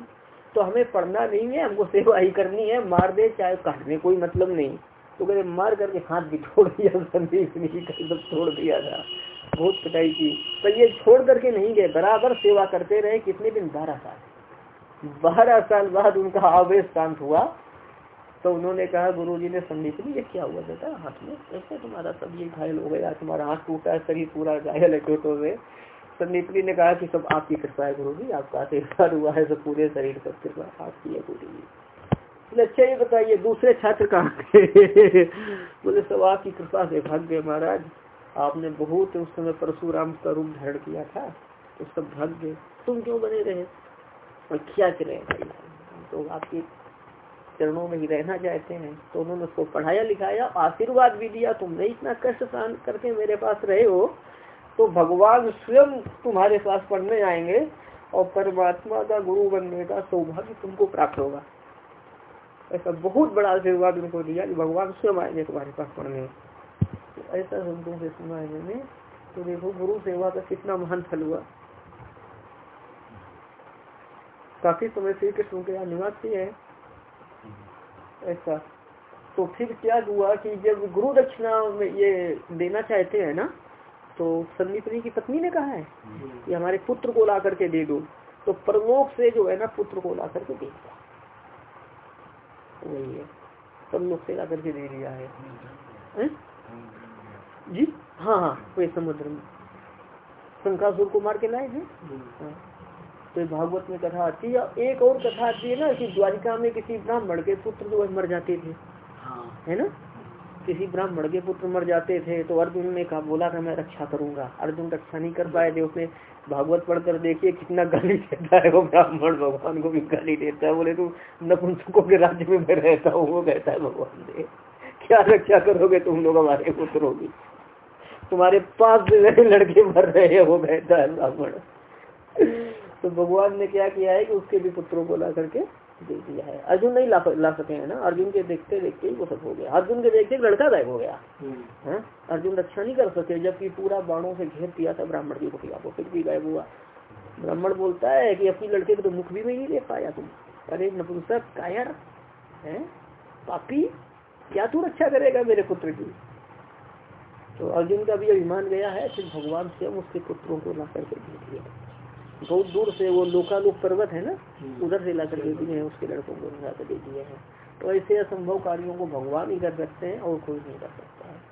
तो हमें पढ़ना नहीं है, हमको सेवा ही करनी है, मार दे चाहे काटने, कोई मतलब नहीं। तो कहते मार करके हाथ भी छोड़ दिया संदेश सब छोड़ दिया था। बहुत पिटाई की। तो ये छोड़ करके नहीं गए, बराबर सेवा करते रहे कितने दिन? बारह साल। बारह साल बाद उनका आवेश शांत हुआ। तो उन्होंने कहा गुरु जी ने संदीप ये क्या हुआ बेटा? हाथ में, कैसे तुम्हारा सब ये घायल हो गया? तुम्हारा हाथ टूटा, शरीर पूरा घायल है, चोटों में संदीपनी ने कहा कि सब आपकी कृपा है गुरु जी आपका आशीर्वाद हुआ है, सब पूरे शरीर पर कृपा आपकी है गुरु जी अच्छा ये बताइए, दूसरे छात्र कहाँ <laughs> बोले, सब आपकी कृपा से भाग गए महाराज। आपने बहुत उस समय परशुराम का रूप धारण किया था तो सब भाग गए। तुम क्यों बने रहे? और क्या चले भाई तो आपके चरणों में ही रहना चाहते हैं। तो उन्होंने उसको पढ़ाया, लिखाया, आशीर्वाद भी दिया। तुमने इतना कष्ट सहन करके मेरे पास रहे हो तो भगवान स्वयं तुम्हारे पास पढ़ने आएँगे और परमात्मा का गुरु बनने का सौभाग्य तुमको प्राप्त होगा। ऐसा बहुत बड़ा आशीर्वाद उनको दिया कि भगवान स्वयं आएँगे तुम्हारे पास पढ़ने। तो ऐसा संतों से सुना है मैंने। तो देखो, गुरु सेवा का कितना महान फल हुआ। काफ़ी समय श्री कृष्ण के यहाँ निवास किए है। ऐसा। तो फिर क्या हुआ कि जब गुरु दक्षिणा में ये देना चाहते हैं ना तो संदीपनी की पत्नी ने कहा है कि हमारे पुत्र को ला करके दे दो। तो प्रमोख से जो है ना पुत्र को ला करके दे दिया। वही है। परलोक से ला करके दे दिया है? जी? हाँ हाँ वही समुद्र में। शंकासुर को मार के लाए हैं? हाँ। तो भागवत में कथा आती है। एक और कथा आती है ना कि द्वारिका में किसी ब्राह्मण के पुत्र जो मर जाते थे। हाँ। है ना? किसी ब्राह्मण के पुत्र मर जाते थे तो अर्जुन ने कहा, बोला था, मैं रक्षा करूँगा। अर्जुन रक्षा नहीं कर पाए थे, उसने भागवत पढ़कर देखिए कितना गाली देता है वो ब्राह्मण, भगवान को भी गाली देता है। बोले, तू नपुंसकों के राज्य में मैं रहता हूँ, वो कहता है, भगवान दे, क्या रक्षा करोगे तुम लोग हमारे पुत्रों की? तुम्हारे पास लड़के मर रहे हैं, वो कहता है ब्राह्मण। तो भगवान ने क्या किया है कि उसके भी पुत्रों को ला करके दे दिया है। अर्जुन नहीं ला, ला सके है ना। अर्जुन के देखते देखते ही वो सब हो गया। अर्जुन के देखते लड़का गायब हो गया। है? हम्म। अर्जुन रक्षा नहीं कर सके जबकि पूरा बाणों से घेर दिया था ब्राह्मण की कुटिया को। फिर भी गायब हुआ। ब्राह्मण बोलता है कि अपनी लड़के को तो मुख भी नहीं देख पाया तुम। अरे नपुंसक कायर है? पापी क्या तू रक्षा करेगा मेरे पुत्र की? तो अर्जुन का भी अभिमान गया है फिर भगवान स्वयं उसके पुत्रों को ला करके दे दिया बहुत दूर से वो लोकालोक पर्वत है ना हम्म। उधर से ला कर दे दिए हैं उसके लड़कों को ला कर दे दिए हैं तो ऐसे असंभव कार्यों को भगवान ही कर सकते हैं और कोई नहीं कर सकता है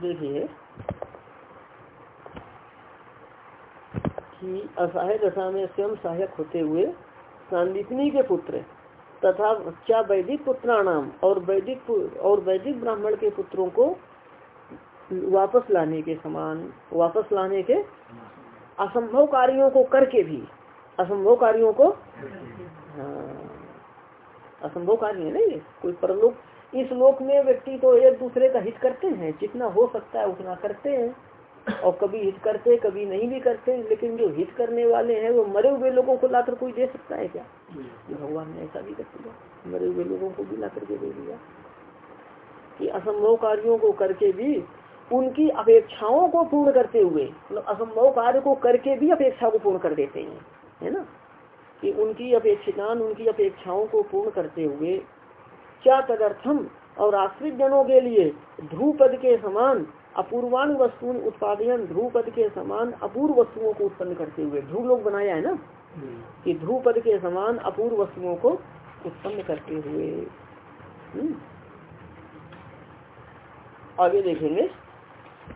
देखिए कि असहाय दशा में स्वयं सहायक होते हुए सांदीपनी के पुत्र तथा क्या वैदिक पुत्राणाम और वैदिक और वैदिक ब्राह्मण के पुत्रों को वापस लाने के समान वापस लाने के असंभव कार्यों को करके भी असंभव कार्यों को हाँ असंभव कार्य है नहीं कोई परलोक इस लोक में व्यक्ति तो एक दूसरे का हित करते हैं जितना हो सकता है उतना करते हैं और कभी हित करते कभी नहीं भी करते लेकिन जो हित करने वाले हैं वो मरे हुए लोगों को लाकर कोई दे सकता है क्या? भगवान ने ऐसा भी कर दिया मरे हुए लोगों को भी ला करके दे दिया कि असंभव कार्यों को करके भी उनकी अपेक्षाओं को पूर्ण करते हुए मतलब असंभव कार्य को करके भी अपेक्षा को पूर्ण कर देते हैं, है ना कि उनकी अपेक्षितान उनकी अपेक्षाओं को पूर्ण करते हुए, क्या तदर्थम और आश्रित जनों के लिए ध्रुव पद के समान अपूर्वान वस्तु उत्पादन ध्रुव पद के समान अपूर्व वस्तुओं को उत्पन्न करते हुए, ध्रुव लोग बनाया है ना। कि ध्रुव पद के समान अपूर्व वस्तुओं को उत्पन्न करते हुए हम्म। आगे देखेंगे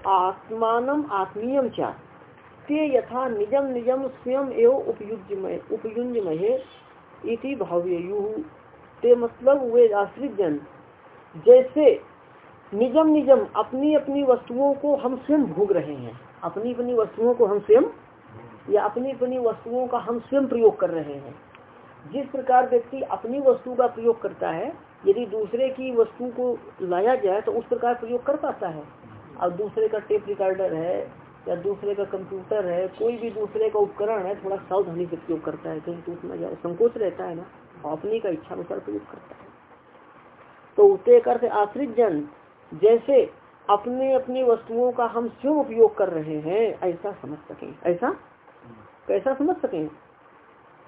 आत्मान आत्मीय क्या ते यथा निजम निजम स्वयं एवं उपयुज्य उपयुंजमहे इति भाव्ययु। ते मतलब वे आश्रित जन जैसे निजम निजम अपनी अपनी वस्तुओं को हम स्वयं भोग रहे हैं, अपनी अपनी वस्तुओं को हम स्वयं या अपनी अपनी वस्तुओं का हम स्वयं प्रयोग कर रहे हैं। जिस प्रकार व्यक्ति अपनी वस्तु का प्रयोग करता है, यदि दूसरे की वस्तु को लाया जाए तो उस प्रकार प्रयोग कर पाता है। अब दूसरे का टेप रिकॉर्डर है, या दूसरे का कंप्यूटर है, कोई भी दूसरे का उपकरण है, थोड़ा सावधानी से उपयोग करता है। कहीं टूट जाए संकोच रहता है ना अपनी का इच्छा अनुसार प्रयोग करता है। तो उसे करते आश्रित जन, जैसे अपने अपनी वस्तुओं का हम स्वयं उपयोग कर रहे हैं, ऐसा समझ सकें। ऐसा? कैसा समझ सकें?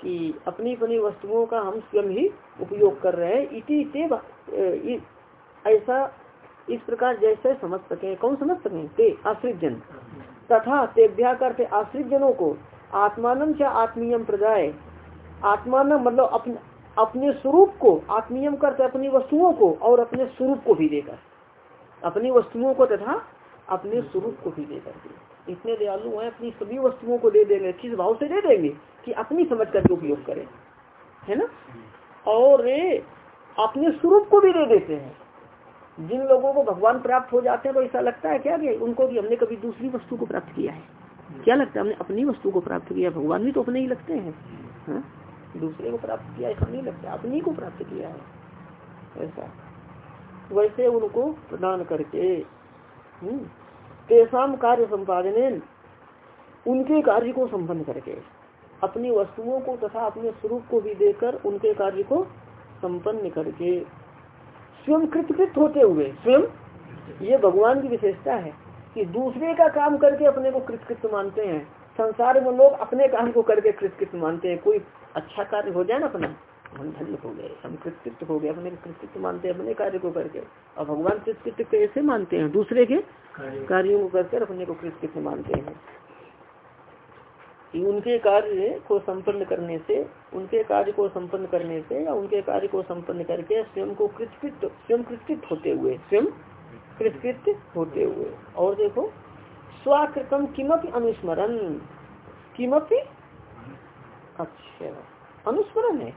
कि अपनी अपनी वस्तुओं का हम स्वयं ही उपयोग कर रहे हैं। इति ऐसा इस प्रकार जैसे समझ सके। कौन समझ सके? ते आश्रित जन। तथा तेभ्या करते आश्रित जनों को आत्मान से आत्मीयम प्रजाय आत्मान मतलब अपने अपने स्वरूप को आत्मीयम करते अपनी वस्तुओं को और अपने स्वरूप को भी देकर। अपनी वस्तुओं को तथा अपने स्वरूप को भी देकर। इतने दयालु हैं, अपनी सभी वस्तुओं को दे देंगे। किस भाव से दे देंगे? कि अपनी समझ करके उपयोग करें। है ना? और अपने स्वरूप को भी दे देते हैं। जिन लोगों को भगवान प्राप्त हो जाते हैं तो ऐसा लगता है क्या कि उनको भी हमने कभी दूसरी वस्तु को प्राप्त किया है? क्या लगता है हमने अपनी वस्तु को प्राप्त किया भगवान भी तो अपने ही लगते हैं। हा? दूसरे को प्राप्त किया ऐसा नहीं लगता। अपनी को प्राप्त किया है। ऐसा। वैसे उनको प्रदान करके। हम्म, तेसाम कार्य संपादने उनके कार्य को संपन्न करके अपनी वस्तुओं को तथा अपने स्वरूप को भी देकर उनके कार्य को संपन्न करके। स्वयं कृतकृत होते हुए स्वयं ये भगवान की विशेषता है कि दूसरे का काम करके अपने को कृतकृत मानते हैं। संसार में लोग अपने काम को करके कृतकृत मानते हैं। कोई अच्छा कार्य हो जाए ना अपना हम धन्य हो गए हम कृतकृत हो गए अपने कृतकृत मानते हैं अपने कार्य को करके। और भगवान कृतकृत कैसे मानते हैं? दूसरे के कार्यों को करके अपने को कृतकृत मानते हैं। कि उनके कार्य को संपन्न करने से, उनके कार्य को संपन्न करने से या उनके कार्य को संपन्न करके स्वयं को कृतकृत स्वयं कृतकृत होते हुए, स्वयं कृतकृत होते हुए। और देखो, स्वाकृतम किमपि अनुस्मरण। किमपि? अच्छा अनुस्मरण है।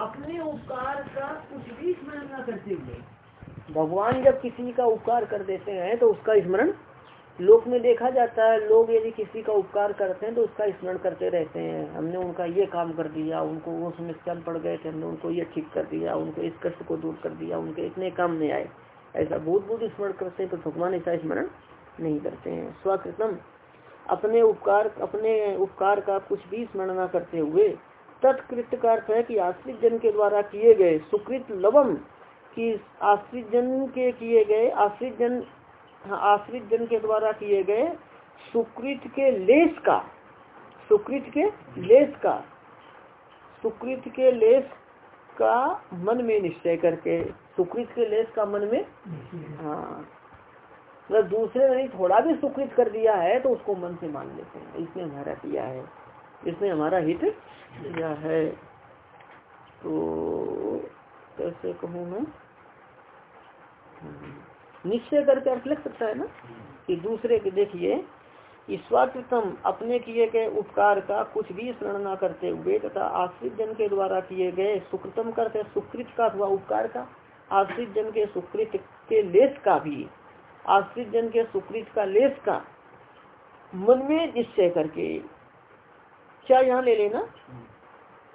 अपने उपकार का कुछ भी स्मरण न करते हुए। भगवान जब किसी का उपकार कर देते हैं तो उसका स्मरण लोक में देखा जाता है। लोग यदि किसी का उपकार करते हैं तो उसका स्मरण करते रहते हैं। हमने उनका ये काम कर दिया, उनको वो समस्या पड़ गए थे, हमने उनको ये ठीक कर दिया, उनको इस कष्ट को दूर कर दिया, उनके इतने काम में आए। ऐसा बहुत बहुत स्मरण करते हैं तो भगवान ऐसा स्मरण नहीं करते हैं। स्वकृतम, अपने उपकार अपने उपकार का कुछ भी स्मरण न करते हुए तत्कृत का अर्थ है कि आश्रित जन के द्वारा किए गए सुकृत लवम की आश्रित जन के किए गए आश्रित जन हाँ, आश्रित जन के द्वारा किए गए सुकृत के लेस का सुकृत के लेस का सुकृत के लेस का मन में निश्चय करके सुकृत के लेस का मन में हाँ मतलब दूसरे ने थोड़ा भी सुकृत कर दिया है तो उसको मन से मान लेते हैं इसने हमारा किया है। इसने हमारा हित किया है? तो कैसे कहूँ मैं? निश्चय करके अर्थ लग सकता है ना? कि दूसरे के देखिए स्वाकृतम अपने किए गए उपकार का कुछ भी स्मरण न करते हुए तथा आश्रित जन के द्वारा किए गए सुकृतम करते सुकृत का अथवा उपकार का, आश्रित जन के सुकृत के लेस का भी, आश्रित जन के सुकृत का लेस का, मन में निश्चय करके क्या यहाँ ले लेना?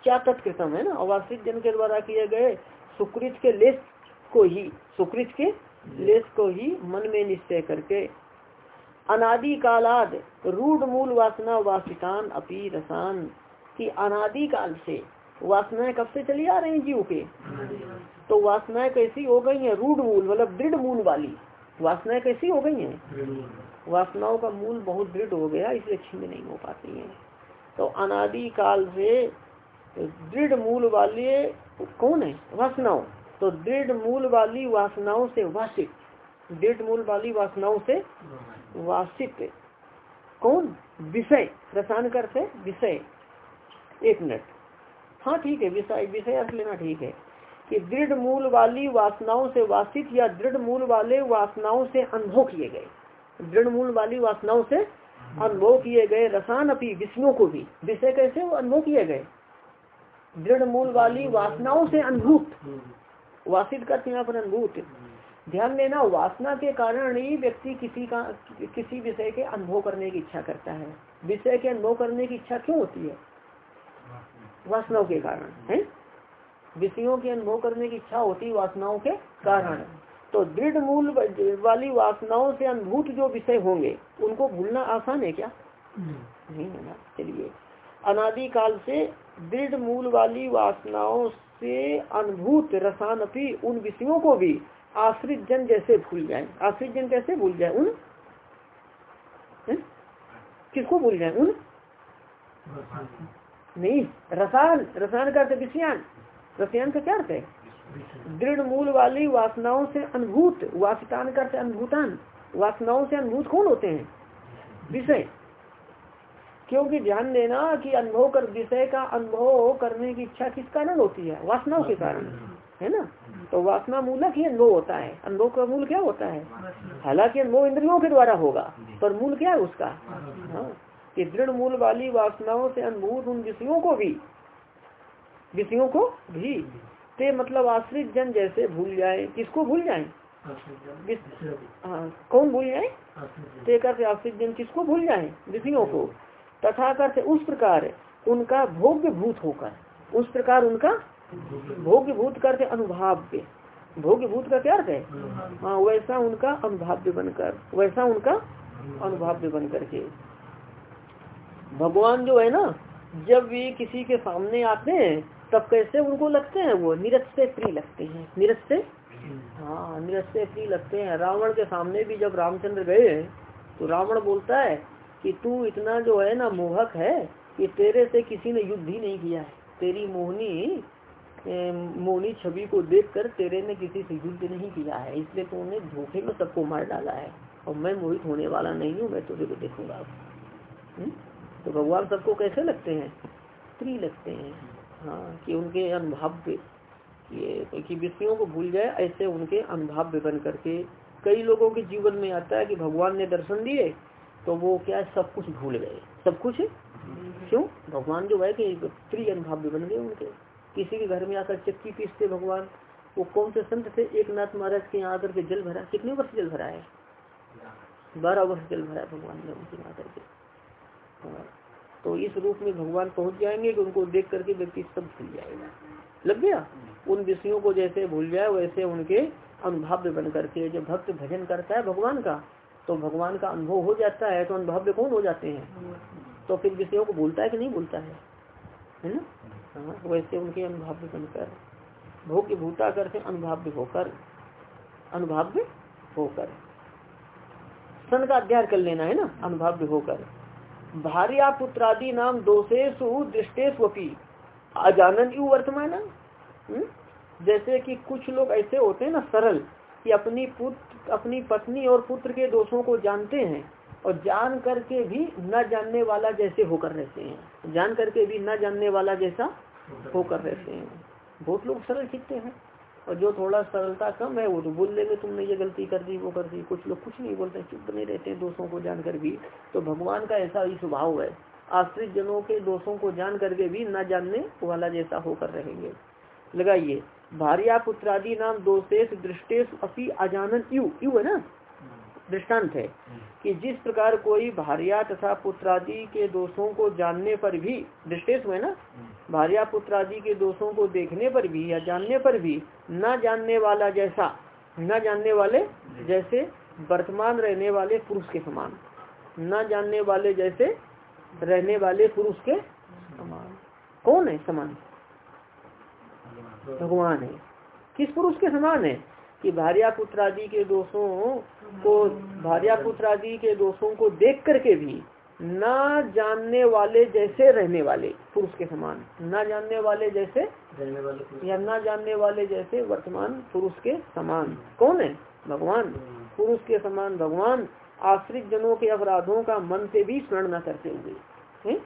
क्या तत्कृतम है ना? अवासित जन के द्वारा किए गए सुकृत के लेस को ही सुकृत के लेस को ही मन में निश्चय करके अनादि कालाद रूढ़ मूल वासना वासितान अपी रसान की अनादि काल से वासनाएँ कब से चली आ रही जीव के? तो वासनाएँ कैसी हो गई हैं? रूढ़ मूल मतलब दृढ़ मूल वाली। वासनाएँ कैसी हो गई हैं? वासनाओं का मूल बहुत दृढ़ हो गया इसलिए छिन्न नहीं हो पाती है। तो अनादि काल से दृढ़ मूल वाले कौन है? वासनाओं। तो दृढ़ मूल वाली वासनाओं से वासित। दृढ़ मूल वाली वासनाओं से वासित। कौन? विषय। रसान करते विषय। एक मिनट। हाँ ठीक है, विषय विषय अर्थ लेना ठीक है कि दृढ़ मूल वाली वासनाओं से वासित या दृढ़ मूल वाले वासनाओं से अनुभव किए गए। दृढ़ मूल वाली वासनाओं से अनुभव किए गए रसान अपनी विषयों को भी। विषय कैसे? वो अनुभव किए गए। दृढ़ मूल वाली वासनाओं से अनुभूत। वासित करते यहाँ पर अनुभूत। ध्यान देना, वासना के कारण ही व्यक्ति किसी का, किसी विषय के अनुभव करने की इच्छा करता है। विषय के अनुभव करने की इच्छा क्यों होती है? वासनाओं के कारण, है? विषयों के अनुभव करने की इच्छा होती है वासनाओं के कारण। तो दृढ़ मूल वाली वासनाओं से अनुभूत जो विषय होंगे उनको भूलना आसान है क्या? नहीं है ना। चलिए अनादि काल से दृढ़ मूल वाली वासनाओं से अनुभूत रसानपी उन विषयों को भी आश्रित जन जैसे भूल जाए। आश्रित जन कैसे भूल जाए? उन? है? किसको भूल जाए? उन? नहीं रसान। रसान का अर्थ विषयान। रसायन का क्या अर्थ है? दृढ़ मूल वाली वासनाओं से अनुभूत वासितान कर अनुभूतान, वासनाओं से अनुभूत कौन होते हैं? विषय। क्योंकि ध्यान देना कि अनुभव कर, विषय का अनुभव करने की इच्छा किस कारण होती है? वासनाओं के कारण, है ना? तो वासना मूलक ही अनुभव होता है। अनुभव का मूल क्या होता है? हालाँकि अनुभव इंद्रियों के द्वारा होगा, पर मूल क्या है उसका? हाँ कि दृढ़ मूल वाली वासनाओं से अनुभूत उन विषयों को भी, विषयों को भी। ते मतलब आश्रित जन जैसे भूल जाए। किसको भूल जाए? हाँ कौन भूल जाए? ते कर आश्रित जन किसको भूल जाए? विषयों को। तथा करते उस प्रकार उनका भोग्य भूत होकर उस प्रकार उनका भोग्य भूत करते अनुभाव्य। भोग्य भूत का क्या अर्थ है? हाँ वैसा उनका अनुभाव्य बनकर वैसा उनका अनुभाव्य बन करके भगवान जो है ना जब वे किसी के सामने आते हैं तब कैसे उनको लगते हैं वो? निरस से प्रिय लगते हैं। निरस से? हाँ निरस से प्रिय लगते हैं। रावण के सामने भी जब रामचंद्र गए तो रावण बोलता है कि तू इतना जो है ना मोहक है कि तेरे से किसी ने युद्ध ही नहीं किया है। तेरी मोहनी मोहनी छवि को देखकर तेरे ने किसी से युद्ध नहीं किया है। इसलिए तूने धोखे में सबको मार डाला है। और मैं मोहित होने वाला नहीं हूँ, मैं तुझे को देखूँगा। हम्म? तो भगवान सबको कैसे लगते हैं? प्रिय लगते हैं। हाँ कि उनके अनुभाव्य, ये कि विषयों को भूल जाए, ऐसे उनके अनुभाव्य बन करके कई लोगों के जीवन में आता है कि भगवान ने दर्शन दिए तो वो क्या सब कुछ भूल गए। सब कुछ? क्यों? भगवान जो है कि प्रिय अनुभाव्य बन गए उनके। किसी के घर में आकर चक्की पीसते भगवान, वो कौन से संत थे? एक नाथ महाराज के यहाँ आकर के जल भरा। कितने वर्ष जल भरा है? बारह वर्ष जल भरा भगवान ने उनके यहाँ आकर के। हाँ। तो इस रूप में भगवान पहुँच जाएँगे कि उनको देख करके व्यक्ति सब भूल जाएगा। लग गया? उन विषयों को जैसे भूल जाए, वैसे उनके अनुभाव्य बन करके जब भक्त भजन करता है भगवान का तो भगवान का अनुभव हो जाता है तो अनुभव्य कौन हो जाते हैं? तो फिर विषयों को भूलता है कि नहीं भूलता है? है ना? हाँ वैसे उनके अनुभाव्य बनकर भोग्य भूता करके अनुभाव्य होकर अनुभाव्य होकर। सन का अध्ययन कर लेना है ना, अनुभाव्य होकर। भार्या पुत्रादि नाम दोषेशु दृष्टेशवपी अजानन यू वर्तमान हम्म? जैसे कि कुछ लोग ऐसे होते हैं ना, सरल, कि अपनी पुत्र, अपनी पत्नी और पुत्र के दोषों को जानते हैं और जान करके भी न जानने वाला जैसे होकर रहते हैं। जान करके भी न जानने वाला जैसा होकर रहते हैं। बहुत लोग सरल सीखते हैं। और जो थोड़ा सरलता कम है, वो तो बोल देंगे तुमने ये गलती कर दी, वो कर दी। कुछ लोग कुछ नहीं बोलते, चुप नहीं रहते हैं दोषों को जानकर भी। तो भगवान का ऐसा ही स्वभाव है। आश्रित जनों के दोषों को जान करके भी न जानने वाला जैसा होकर रहेंगे। लगाइए, भारिया पुत्रादि नाम दोषेश दृष्टेश अपनी अजानन यू यू है ना? दृष्टांत है कि जिस प्रकार कोई भार्या तथा पुत्रादि के दोषों को जानने पर भी, दृष्टेश है ना, भार्या पुत्रादि के दोषों को देखने पर भी या जानने पर भी न जानने वाला जैसा, न जानने वाले जैसे वर्तमान रहने वाले पुरुष के समान, न जानने वाले जैसे रहने वाले पुरुष के समान। कौन है समान? भगवान है। किस पुरुष के समान है? कि भार्या पुत्र आदि के दोषों को भार्या पुत्र आदि के दोषों को देख करके भी न जानने वाले जैसे रहने वाले पुरुष के समान न जानने वाले जैसे रहने वाले या न जानने वाले जैसे वर्तमान पुरुष के समान। कौन है? भगवान। पुरुष के समान भगवान। आश्रित जनों के अपराधों का मन से भी स्मरण न करते हुए।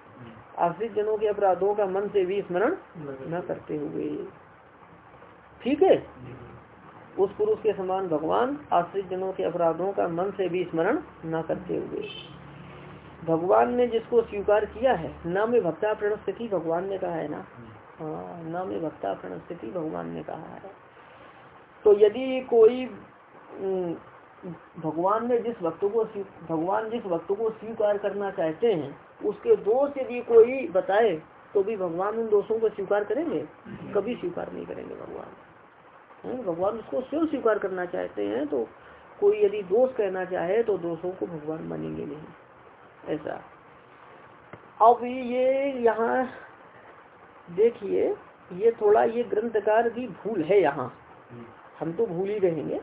आश्रित जनों के अपराधों का मन से भी स्मरण न करते हुए। ठीक है? उस पुरुष के समान भगवान आश्रित जनों के अपराधों का मन से भी स्मरण न करते हुए। भगवान ने जिसको स्वीकार किया है न में भक्ता प्रण स्थिति भगवान ने कहा है ना? हाँ न में भक्ता प्रण स्थिति भगवान ने कहा है। तो यदि कोई भगवान ने जिस वक्त को भगवान जिस वक्त को स्वीकार करना चाहते हैं, उसके दोष यदि कोई बताए तो भी भगवान उन दोषों को स्वीकार करेंगे? कभी स्वीकार नहीं करेंगे भगवान। भगवान उसको स्वयं स्वीकार करना चाहते हैं तो कोई यदि दोष कहना चाहे तो दोषों को भगवान मानेंगे नहीं। ऐसा। अब ये यहाँ, देखिए, ये थोड़ा ये ग्रंथकार की भूल है यहाँ। हम तो भूल ही रहेंगे।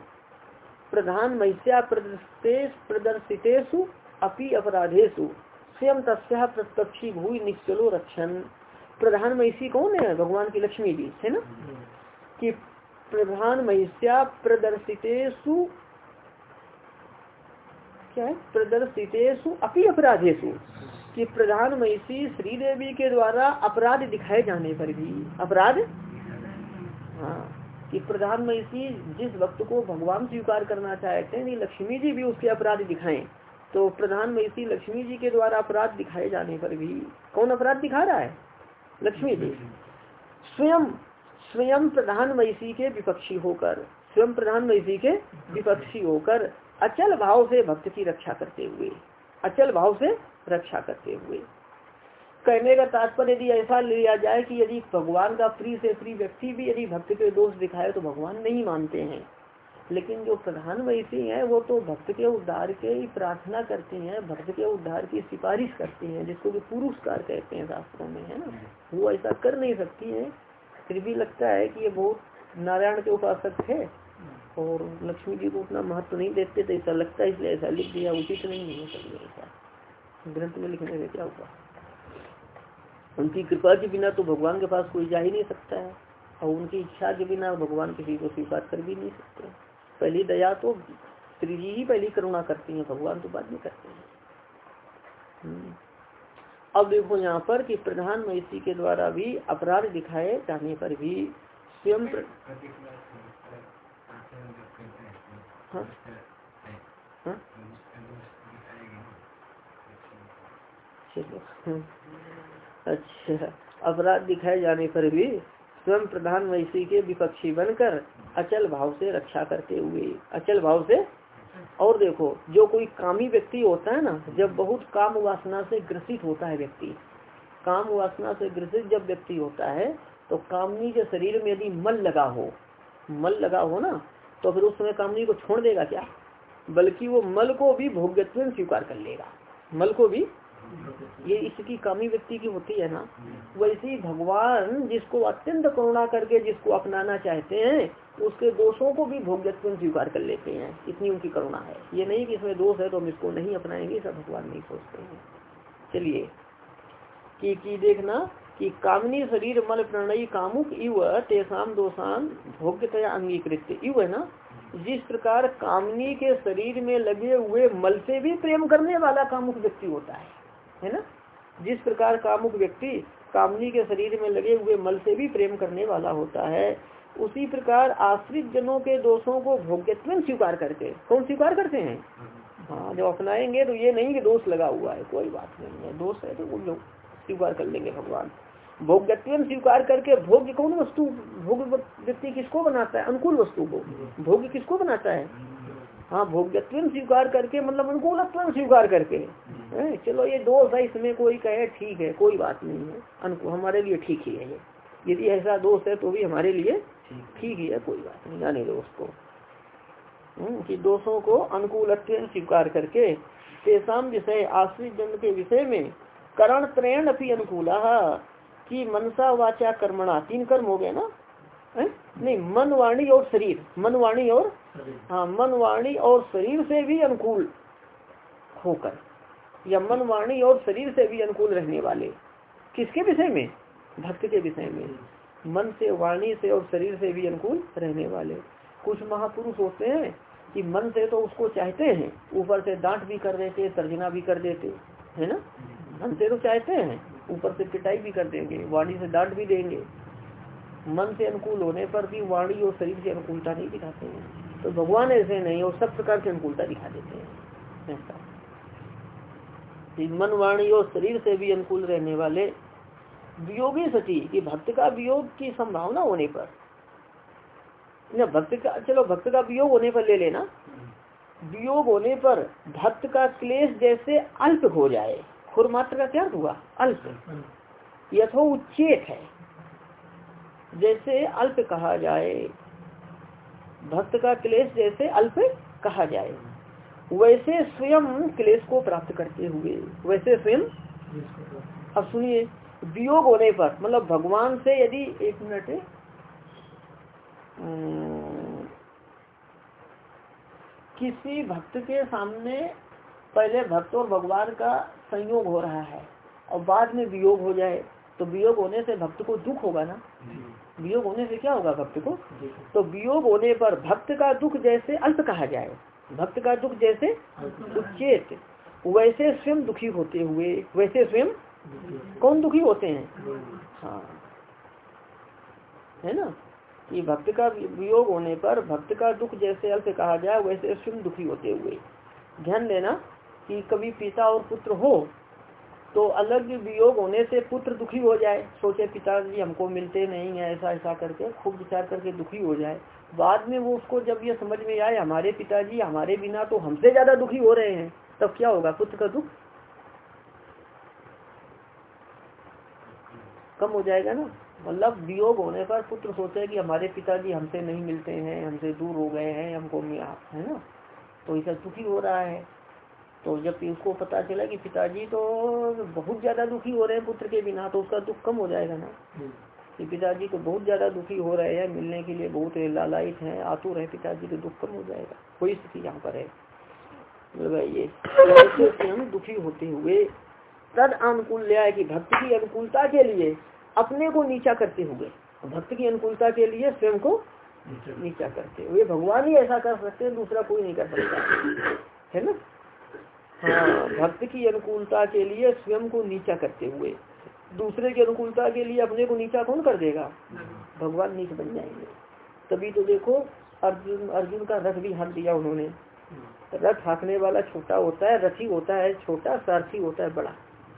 प्रधान मैस्या प्रदर्शितेशु अपि अपराधेशु स्वयं तस्या प्रत्यक्षी भूई निश्चलो रक्षण प्रधान महिषी कौन है? भगवान की लक्ष्मी जी, है ना? कि प्रधान महिष्या प्रदर्शितेशु क्या है? प्रदर्शितेशु अपी अपराधेशु कि प्रधान महिषी श्रीदेवी के द्वारा अपराध दिखाए जाने पर भी। अपराध? हाँ। कि प्रधान महिषी जिस वक्त को भगवान स्वीकार करना चाहते हैं लक्ष्मी जी भी उसके अपराध दिखाएँ तो प्रधान महिषी लक्ष्मी जी के द्वारा अपराध दिखाए जाने पर भी कौन अपराध दिखा रहा है? लक्ष्मी जी। स्वयं स्वयं प्रधान महिषी के विपक्षी होकर, स्वयं प्रधान महिषी के विपक्षी होकर, अचल भाव से भक्त की रक्षा करते हुए, अचल भाव से रक्षा करते हुए। कहने का तात्पर्य यदि ऐसा लिया जाए कि यदि भगवान का प्रिय से प्रिय व्यक्ति भी यदि भक्त के दोष दिखाए तो भगवान नहीं मानते हैं। लेकिन जो प्रधान वैसी है, वो तो भक्त के उद्धार के ही प्रार्थना करते हैं, भक्त के उद्धार की सिफारिश करते हैं, जिसको कि पुरुषकार कहते हैं शास्त्रों में, है ना? वो ऐसा कर नहीं सकती है। फिर भी लगता है कि ये बहुत नारायण के उपासक थे और लक्ष्मी जी को उतना महत्व नहीं देते तो ऐसा लगता है, इसलिए ऐसा लिख दिया, उचित नहीं है ऐसा ग्रंथ में लिखने में क्या हुआ? उनकी कृपा के बिना तो भगवान के पास कोई जा ही नहीं सकता है, और उनकी इच्छा के बिना भगवान किसी को स्वीकार कर भी नहीं सकते। पहली दया तो श्री जी ही पहली करुणा करती है, भगवान तो बाद में करते हैं। हम्म। अब देखो यहाँ पर कि प्रधान महिषी के द्वारा भी अपराध दिखाए जाने पर भी स्वयं प्र... हाँ? हाँ? अच्छा अपराध दिखाए जाने पर भी स्वयं प्रधान वैसी के विपक्षी बनकर अचल भाव से रक्षा करते हुए, अचल भाव से और देखो, जो कोई कामी व्यक्ति होता है ना, जब बहुत काम वासना से ग्रसित होता है व्यक्ति, काम वासना से ग्रसित जब व्यक्ति होता है तो कामनी के शरीर में यदि मल लगा हो, मल लगा हो ना तो फिर उस समय कामनी को छोड़ देगा क्या? बल्कि वो मल को भी भोग्यत्व स्वीकार कर लेगा। मल को भी ये इसकी कामी व्यक्ति की होती है ना वैसे भगवान जिसको अत्यंत करुणा करके जिसको अपनाना चाहते हैं उसके दोषों को भी भोग्यत्व स्वीकार कर लेते हैं। इतनी उनकी करुणा है। ये नहीं कि इसमें दोष है तो हम इसको नहीं अपनाएँगे सब भगवान नहीं सोचते हैं। चलिए कि, की देखना कि कामनी शरीर मल प्रणयी कामुक इव तेसाम दोषान भोग्यतया अंगीकृत इव है ना जिस प्रकार कामनी के शरीर में लगे हुए मल से भी प्रेम करने वाला कामुक व्यक्ति होता है। है ना? जिस प्रकार कामुक व्यक्ति कामनी के शरीर में लगे हुए मल से भी प्रेम करने वाला होता है, उसी प्रकार आश्रित जनों के दोषों को भोग्यत्व स्वीकार करके। कौन स्वीकार करते हैं? हाँ जब अपनाएँगे तो ये नहीं कि दोष लगा हुआ है, कोई बात नहीं है। दोष है तो वो लोग स्वीकार कर लेंगे भगवान। भोग्यत्व स्वीकार करके भोग्य कौन वस्तु भोग व्यक्ति किसको बनाता है? अनुकूल वस्तु को। भोग्य किसको बनाता है? हाँ भोग्यत्व स्वीकार करके मतलब अनुकूलत्व स्वीकार करके। है? चलो ये दोष है इसमें कोई कहे ठीक है कोई बात नहीं है। अनुकूल हमारे लिए ठीक ही है ये। यदि ऐसा दोष है तो भी हमारे लिए ठीक ही है कोई बात नहीं जाने दो उसको। हम्म, कि दोषों को अनुकूल स्वीकार करके तेसाम विषय आश्रित जन के विषय में करण त्रयण अपनी अनुकूल। कि मनसा वाचा कर्मणा तीन कर्म हो गए ना? है? नहीं मन वाणी और शरीर। मन वाणी और हाँ मन वाणी और शरीर से भी अनुकूल होकर। या मन, वाणी और शरीर से भी अनुकूल रहने वाले। किसके विषय में? भक्त के विषय में। मन से, वाणी से और शरीर से भी अनुकूल रहने वाले। कुछ महापुरुष होते हैं कि मन से तो उसको चाहते हैं। ऊपर से डांट भी कर देते, तर्जना भी कर देते, है ना? मन से तो चाहते हैं। ऊपर से पिटाई भी कर देंगे, वाणी से डांट भी देंगे। मन से अनुकूल होने पर भी वाणी और शरीर से अनुकूलता नहीं दिखाते हैं। तो भगवान ऐसे नहीं और सब प्रकार की अनुकूलता दिखा देते हैं। ऐसा। मन वाणी और शरीर से भी अनुकूल रहने वाले वियोगी सती, कि भक्त का वियोग की संभावना होने पर। न, भक्त का, चलो, भक्त का वियोग होने पर ले लेना। वियोग होने पर भक्त का क्लेश जैसे अल्प हो जाए। खुर मात्र का क्या हुआ? अल्प। यथो उच्चेत है। जैसे अल्प कहा जाए, भक्त का क्लेश जैसे अल्प कहा जाए। वैसे स्वयं क्लेश को प्राप्त करते हुए वैसे स्वयं अब सुनिए वियोग होने पर मतलब भगवान से यदि एक मिनट किसी भक्त के सामने पहले भक्त और भगवान का संयोग हो रहा है और बाद में वियोग हो जाए तो वियोग होने से भक्त को दुख होगा ना? वियोग होने से क्या होगा भक्त को? तो वियोग होने पर भक्त का दुख जैसे अल्प कहा जाए। भक्त का दुख जैसे उच्चेत, वैसे स्वयं दुखी होते हुए, वैसे स्वयं कौन दुखी होते हैं? हाँ। है ना? कि भक्त का वियोग होने पर भक्त का दुख जैसे अल्प कहा जाए वैसे स्वयं दुखी होते हुए। ध्यान देना कि कभी पिता और पुत्र हो तो अलग वियोग होने से पुत्र दुखी हो जाए। सोचे पिताजी हमको मिलते नहीं है ऐसा ऐसा करके, खूब विचार करके दुखी हो जाए। बाद में वो उसको जब ये समझ में आए, हमारे पिताजी, हमारे बिना तो हमसे ज़्यादा दुखी हो रहे हैं, तब क्या होगा? पुत्र का दुख कम हो जाएगा ना? मतलब वियोग होने पर पुत्र सोचे कि हमारे पिताजी हमसे नहीं मिलते हैं, हमसे दूर हो गए हैं, हमको है ना? तो इसे दुखी हो रहा है। तो जब उसको पता चला कि पिताजी तो बहुत ज़्यादा दुखी हो रहे हैं पुत्र के बिना तो उसका दुख कम हो जाएगा ना? कि पिताजी तो बहुत ज़्यादा दुखी हो रहे हैं मिलने के लिए बहुत लालायित हैं आतुर है पिताजी तो दुख कम हो जाएगा। कोई स्थिति यहाँ पर है? लगाइए तो हम दुखी होते हुए तद अनुकूल कि भक्त की अनुकूलता के लिए अपने को नीचा करते हुए भक्त की अनुकूलता के लिए स्वयं को नीचा करते हुए भगवान ही ऐसा कर सकते हैं दूसरा कोई नहीं कर सकता। है ना? हाँ भक्त की अनुकूलता के लिए स्वयं को नीचा करते हुए। दूसरे की अनुकूलता के लिए अपने को नीचा कौन कर देगा? भगवान नीच बन जाएँगे। तभी तो देखो अर्जुन अर्जुन का रथ भी हाथ दिया उन्होंने। रथ हाँकने वाला छोटा होता है, रथी होता है, छोटा, सारथी होता है, बड़ा।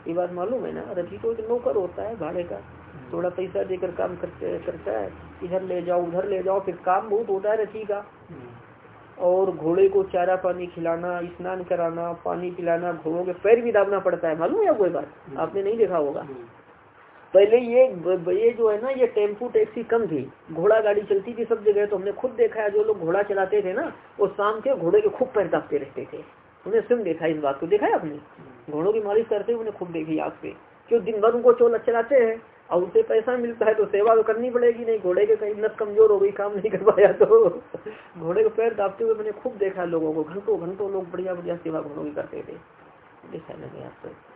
ये बात मालूम है ना? रथी तो एक नौकर होता है, भाड़े का। थोड़ा पैसा देकर काम करते, करता है। इधर ले जाओ, उधर ले जाओ, फिर काम बहुत होता है रथी का। और घोड़े को चारा पानी खिलाना, स्नान कराना, पानी पिलाना, घोड़ों के पैर भी दाबना पड़ता है। मालूम है कोई बात? आपने नहीं देखा होगा। पहले ये ये जो है ना, ये टेंपू टैक्सी कम थी। घोड़ा गाड़ी चलती थी सब जगह तो हमने खुद देखा है, जो लोग घोड़ा चलाते थे ना, वो शाम के घोड़े के खूब पैर दाबते रहते थे। उन्हें स्वयं देखा इस बात को। देखा है आपने? घोड़ों की मालिश करते हुए खूब देखी आग पे। क्यों? दिन भर उनको चोल चलाते हैं, और उनसे पैसा मिलता है तो सेवा तो करनी पड़ेगी, नहीं घोड़े के कहीं नस कमज़ोर हो गई, काम नहीं कर पाया तो। घोड़े के पैर दापते हुए मैंने खूब देखा लोगों को। घंटों घंटों लोग बढ़िया बढ़िया सेवा घोड़ों की करते थे। देखा आपको तो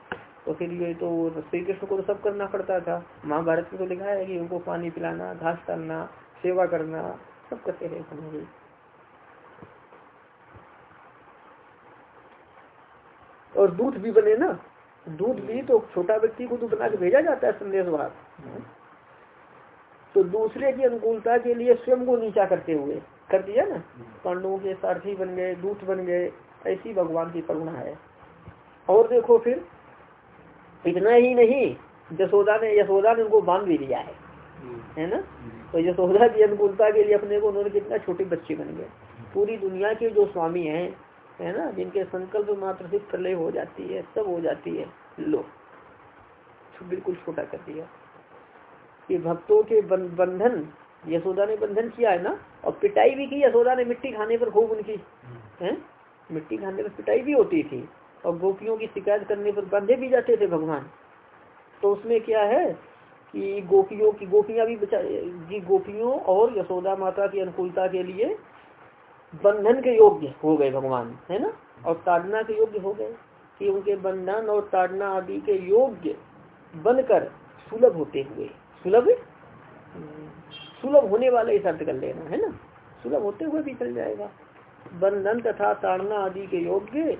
फिर ये तो श्री कृष्ण को तो सब करना पड़ता था। महाभारत में तो लिखा है कि उनको पानी पिलाना, घास करना सेवा करना, सब करते रहे समझ और दूध भी बने ना। दूध भी तो छोटा व्यक्ति को तो बना के भेजा जाता है संदेश भाग तो दूसरे की अनुकूलता के लिए स्वयं को नीचा करते हुए कर दिया ना। पांडवों के सारथी बन गए, दूत बन गए, ऐसी भगवान की करुणा है। और देखो फिर इतना ही नहीं यशोदा ने यशोदा ने उनको बाँध भी दिया है। है ना? तो यशोदा की अनुकूलता के लिए अपने को उन्होंने कितना छोटे बच्चे बन गए। पूरी दुनिया के जो स्वामी हैं है ना जिनके संकल्प मात्र से प्रलय हो जाती है सब हो जाती है लो। बिल्कुल छोटा कर दिया। ये भक्तों के बंधन यशोदा ने बंधन किया है ना? और पिटाई भी की यशोदा ने मिट्टी खाने पर खूब उनकी है? मिट्टी खाने पर पिटाई भी होती थी। और गोपियों की शिकायत करने पर बांधे भी जाते थे भगवान। तो उसमें क्या है कि गोपियों की गोपियाँ भी जी, गोपियों और यशोदा माता की अनुकूलता के लिए बंधन के योग्य हो गए भगवान, है ना? और ताड़ना के योग्य हो गए कि उनके बंधन और ताड़ना आदि के योग्य बनकर सुलभ होते हुए, सुलभ? सुलभ होने वाले इस अर्थ कर लेना, है ना? सुलभ होते हुए भी चल जाएगा। बंधन तथा ताड़ना आदि के योग्य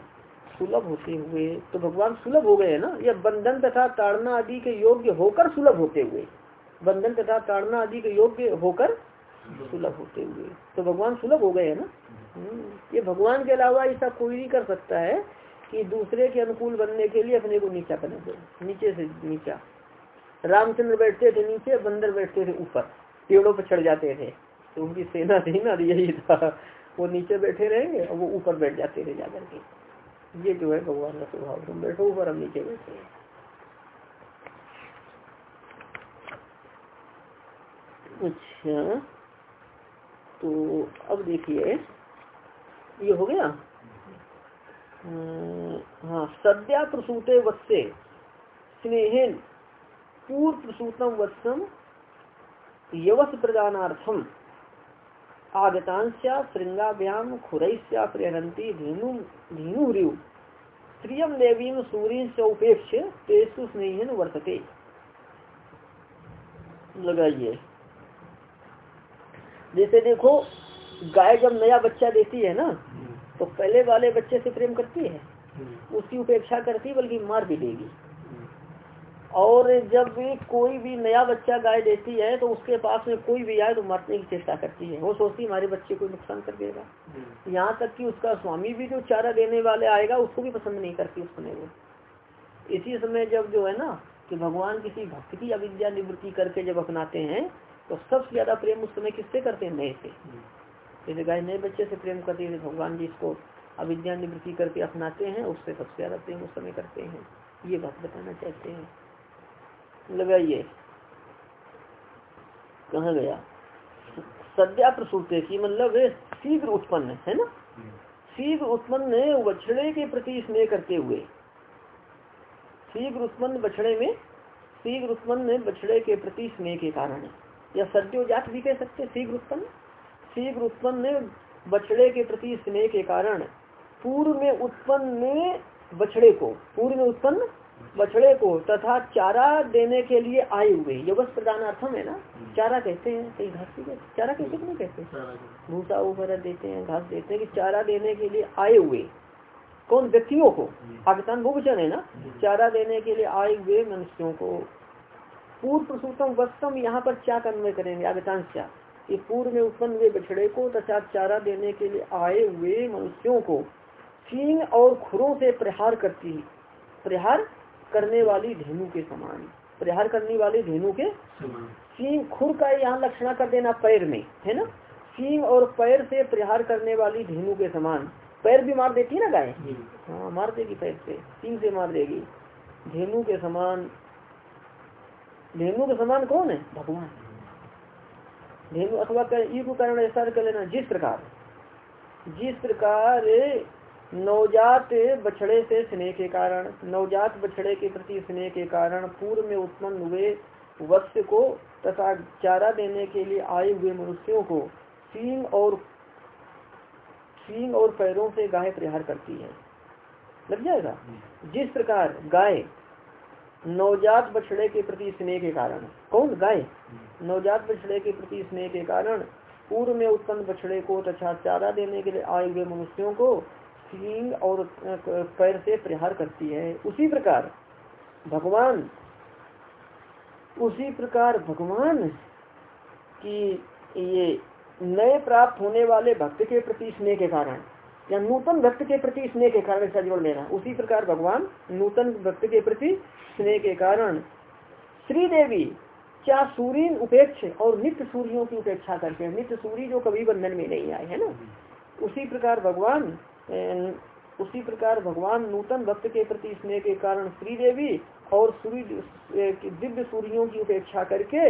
सुलभ होते हुए तो भगवान सुलभ हो गए है ना? या बंधन तथा ताड़ना आदि के योग्य होकर सुलभ होते हुए? बंधन तथा ताड़ना आदि के योग्य होकर सुलभ होते हुए। तो भगवान सुलभ हो गए है ना? हम्म, ये भगवान के अलावा ऐसा कोई नहीं कर सकता है कि दूसरे के अनुकूल बनने के लिए अपने को नीचा बना दे नीचे से नीचा। रामचंद्र बैठते थे नीचे बंदर बैठते थे ऊपर। पेड़ों पर चढ़ जाते थे। तो उनकी सेना थी ना? यही था। वो नीचे बैठे रहेंगे और वो ऊपर बैठ जाते थे जाकर के। ये जो है भगवान का स्वभाव, तुम बैठो ऊपर, हम नीचे बैठे अच्छा तो अब देखिए, ये हो गया? हाँ सद्या प्रसूते वत्से, स्नेहन, पूर्व प्रसूतम वत्सम, यवस प्रदानार्थम आगतांश्या श्रृंगाभ्याम खुरैश्या प्रेरंती धीनु धीनु प्रियम सूर्य से उपेक्ष तेसु स्नेहन वर्तते। लगाइए। जैसे देखो गाय जब नया बच्चा देती है ना तो पहले वाले बच्चे से प्रेम करती है? उसकी उपेक्षा करती बल्कि मार भी देगी। और जब भी कोई भी नया बच्चा गाय देती है तो उसके पास में कोई भी आए तो मारने की चेष्टा करती है। वो सोचती हमारे बच्चे को नुकसान कर देगा। यहाँ तक कि उसका स्वामी भी जो चारा देने वाले आएगा उसको भी पसंद नहीं करती उस समय वो। इसी समय जब जो है ना कि भगवान किसी भक्त की अविद्या निवृत्ति करके जब अपनाते हैं तो सबसे ज़्यादा प्रेम उस समय किससे करते हैं? नए से। जैसे गाय नए बच्चे से प्रेम करती है भगवान जी इसको अविद्या निवृत्ति करके अपनाते हैं उससे सबसे ज़्यादा प्रेम उस समय करते हैं। ये बात बताना चाहते हैं। लगाइए कहा गया? सद्या प्रसूते की मतलब शीघ्र उत्पन्न, है ना? शीघ्र उत्पन्न बछड़े के प्रति स्नेह करते हुए, शीघ्र उत्पन्न बछड़े में, शीघ्र उत्पन्न बछड़े के प्रति स्नेह के कारण, या सद्योजात भी कह सकते शीघ्र उत्पन्न? शीघ्र उत्पन्न बछड़े के प्रति स्नेह के कारण पूर्व में उत्पन्न बछड़े को, पूर्व में उत्पन्न बछड़े को तथा चारा देने के लिए आए हुए। ये बस प्रधानार्थम है ना? चारा कहते हैं कहीं घास की चारा कैसे नहीं कहते भूसा वगैरह देते हैं घास देते हैं कि चारा देने के लिए आए हुए। कौन? व्यक्तियों को। आगतान बहुवचन है ना? चारा देने के लिए आए हुए मनुष्यों को। पूर्व प्रसूतम वस्तम यहाँ पर क्या कन्वय करेंगे? आगतान क्या? कि पूर्व में उत्पन्न हुए बछड़े को तथा चारा देने के लिए आए हुए मनुष्यों को सींग और खुरों से प्रहार करती प्रहार करने वाली धेनु के समान प्रहार करने वाली धेनु के सींग खुर का यहाँ लक्षणा कर देना पैर में है ना? सींग और पैर से प्रहार करने वाली धेनु के समान पैर भी मार देती है ना गाय? हाँ मार देगी पैर से सींग से मार देगी। धेनु के समान धेनु के समान कौन है? भगवान। धेनु अथवा कारण ऐसा कर लेना जिस प्रकार जिस प्रकार नवजात बछड़े से स्नेह के कारण, नवजात बछड़े के प्रति स्नेह के कारण पूर्व में उत्पन्न हुए वत्स को तथा चारा देने के लिए आए हुए मनुष्यों को सींग और सींग और पैरों से गाय प्रहार करती है। लग जाएगा? जिस प्रकार गाय नवजात बछड़े के प्रति स्नेह के कारण, कौन? गाय। नवजात बछड़े के प्रति स्नेह के कारण पूर्व में उत्पन्न बछड़े को तथा चारा देने के लिए आए हुए मनुष्यों को सींग और पैर से प्रहार करती है। उसी प्रकार भगवान, उसी प्रकार भगवान की ये नए प्राप्त होने वाले भक्त के प्रति स्नेह के कारण, या नूतन भक्त के प्रति स्नेह के कारण ऐसा जोड़ लेना, उसी प्रकार भगवान नूतन भक्त के प्रति स्नेह के कारण श्री देवी क्या सूर्य उपेक्ष और नित्य सूर्यों की उपेक्षा करके, नित्य सूर्य जो कभी बंधन में नहीं आए, है ना? उसी प्रकार भगवान उसी प्रकार भगवान नूतन भक्त के प्रति स्नेह के कारण श्रीदेवी और सूर्य दिव्य सूर्यों की उपेक्षा करके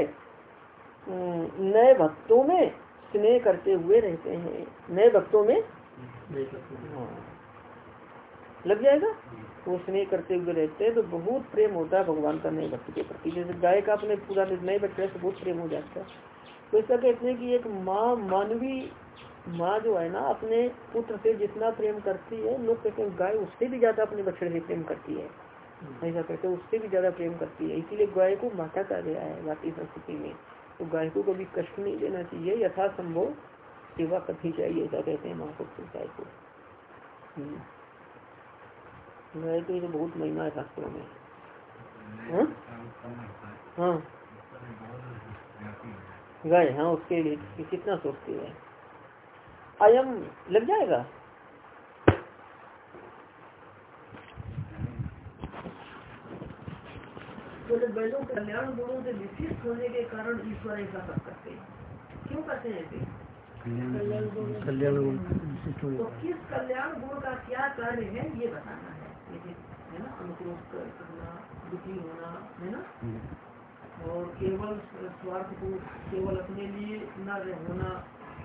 नए भक्तों में स्नेह करते हुए रहते हैं। नए भक्तों में? हाँ। लग जाएगा? वो स्नेह करते हुए रहते हैं तो बहुत प्रेम होता है भगवान का नए भक्त के प्रति। जैसे गाय का अपने पूरा नए बच्चे से बहुत प्रेम हो जाता है। तो ऐसा कहते हैं कि एक माँ मानवी माँ जो है ना अपने पुत्र से जितना प्रेम करती है लोग कहते हैं गाय उससे भी ज़्यादा अपने बच्चे से प्रेम करती है। ऐसा कहते हैं उससे भी ज़्यादा प्रेम करती है। इसीलिए गाय को माता कहा गया है भारतीय संस्कृति में। तो गाय को कभी कष्ट नहीं देना चाहिए यथासंभव सेवा करनी चाहिए ऐसा कहते हैं महापुरुष गाय को। हम्म। गाय तो ये बहुत महिमा है शास्त्रों में। हाँ, हाँ। गाय हाँ उसके लिए कितना सोचती है। अयम लग जाएगा। तो बैलों कल्याण गुणों से विशिष्ट होने के कारण ईश्वर ऐसा सब करते हैं। क्यों करते हैं ऐसे? कल्याण गुण तो किस कल्याण गुण का क्या कार्य है ये बताना है। है ना? अनुक्रोध करना दुखी होना है ना? हम्म। और केवल स्वार्थ को केवल अपने लिए न होना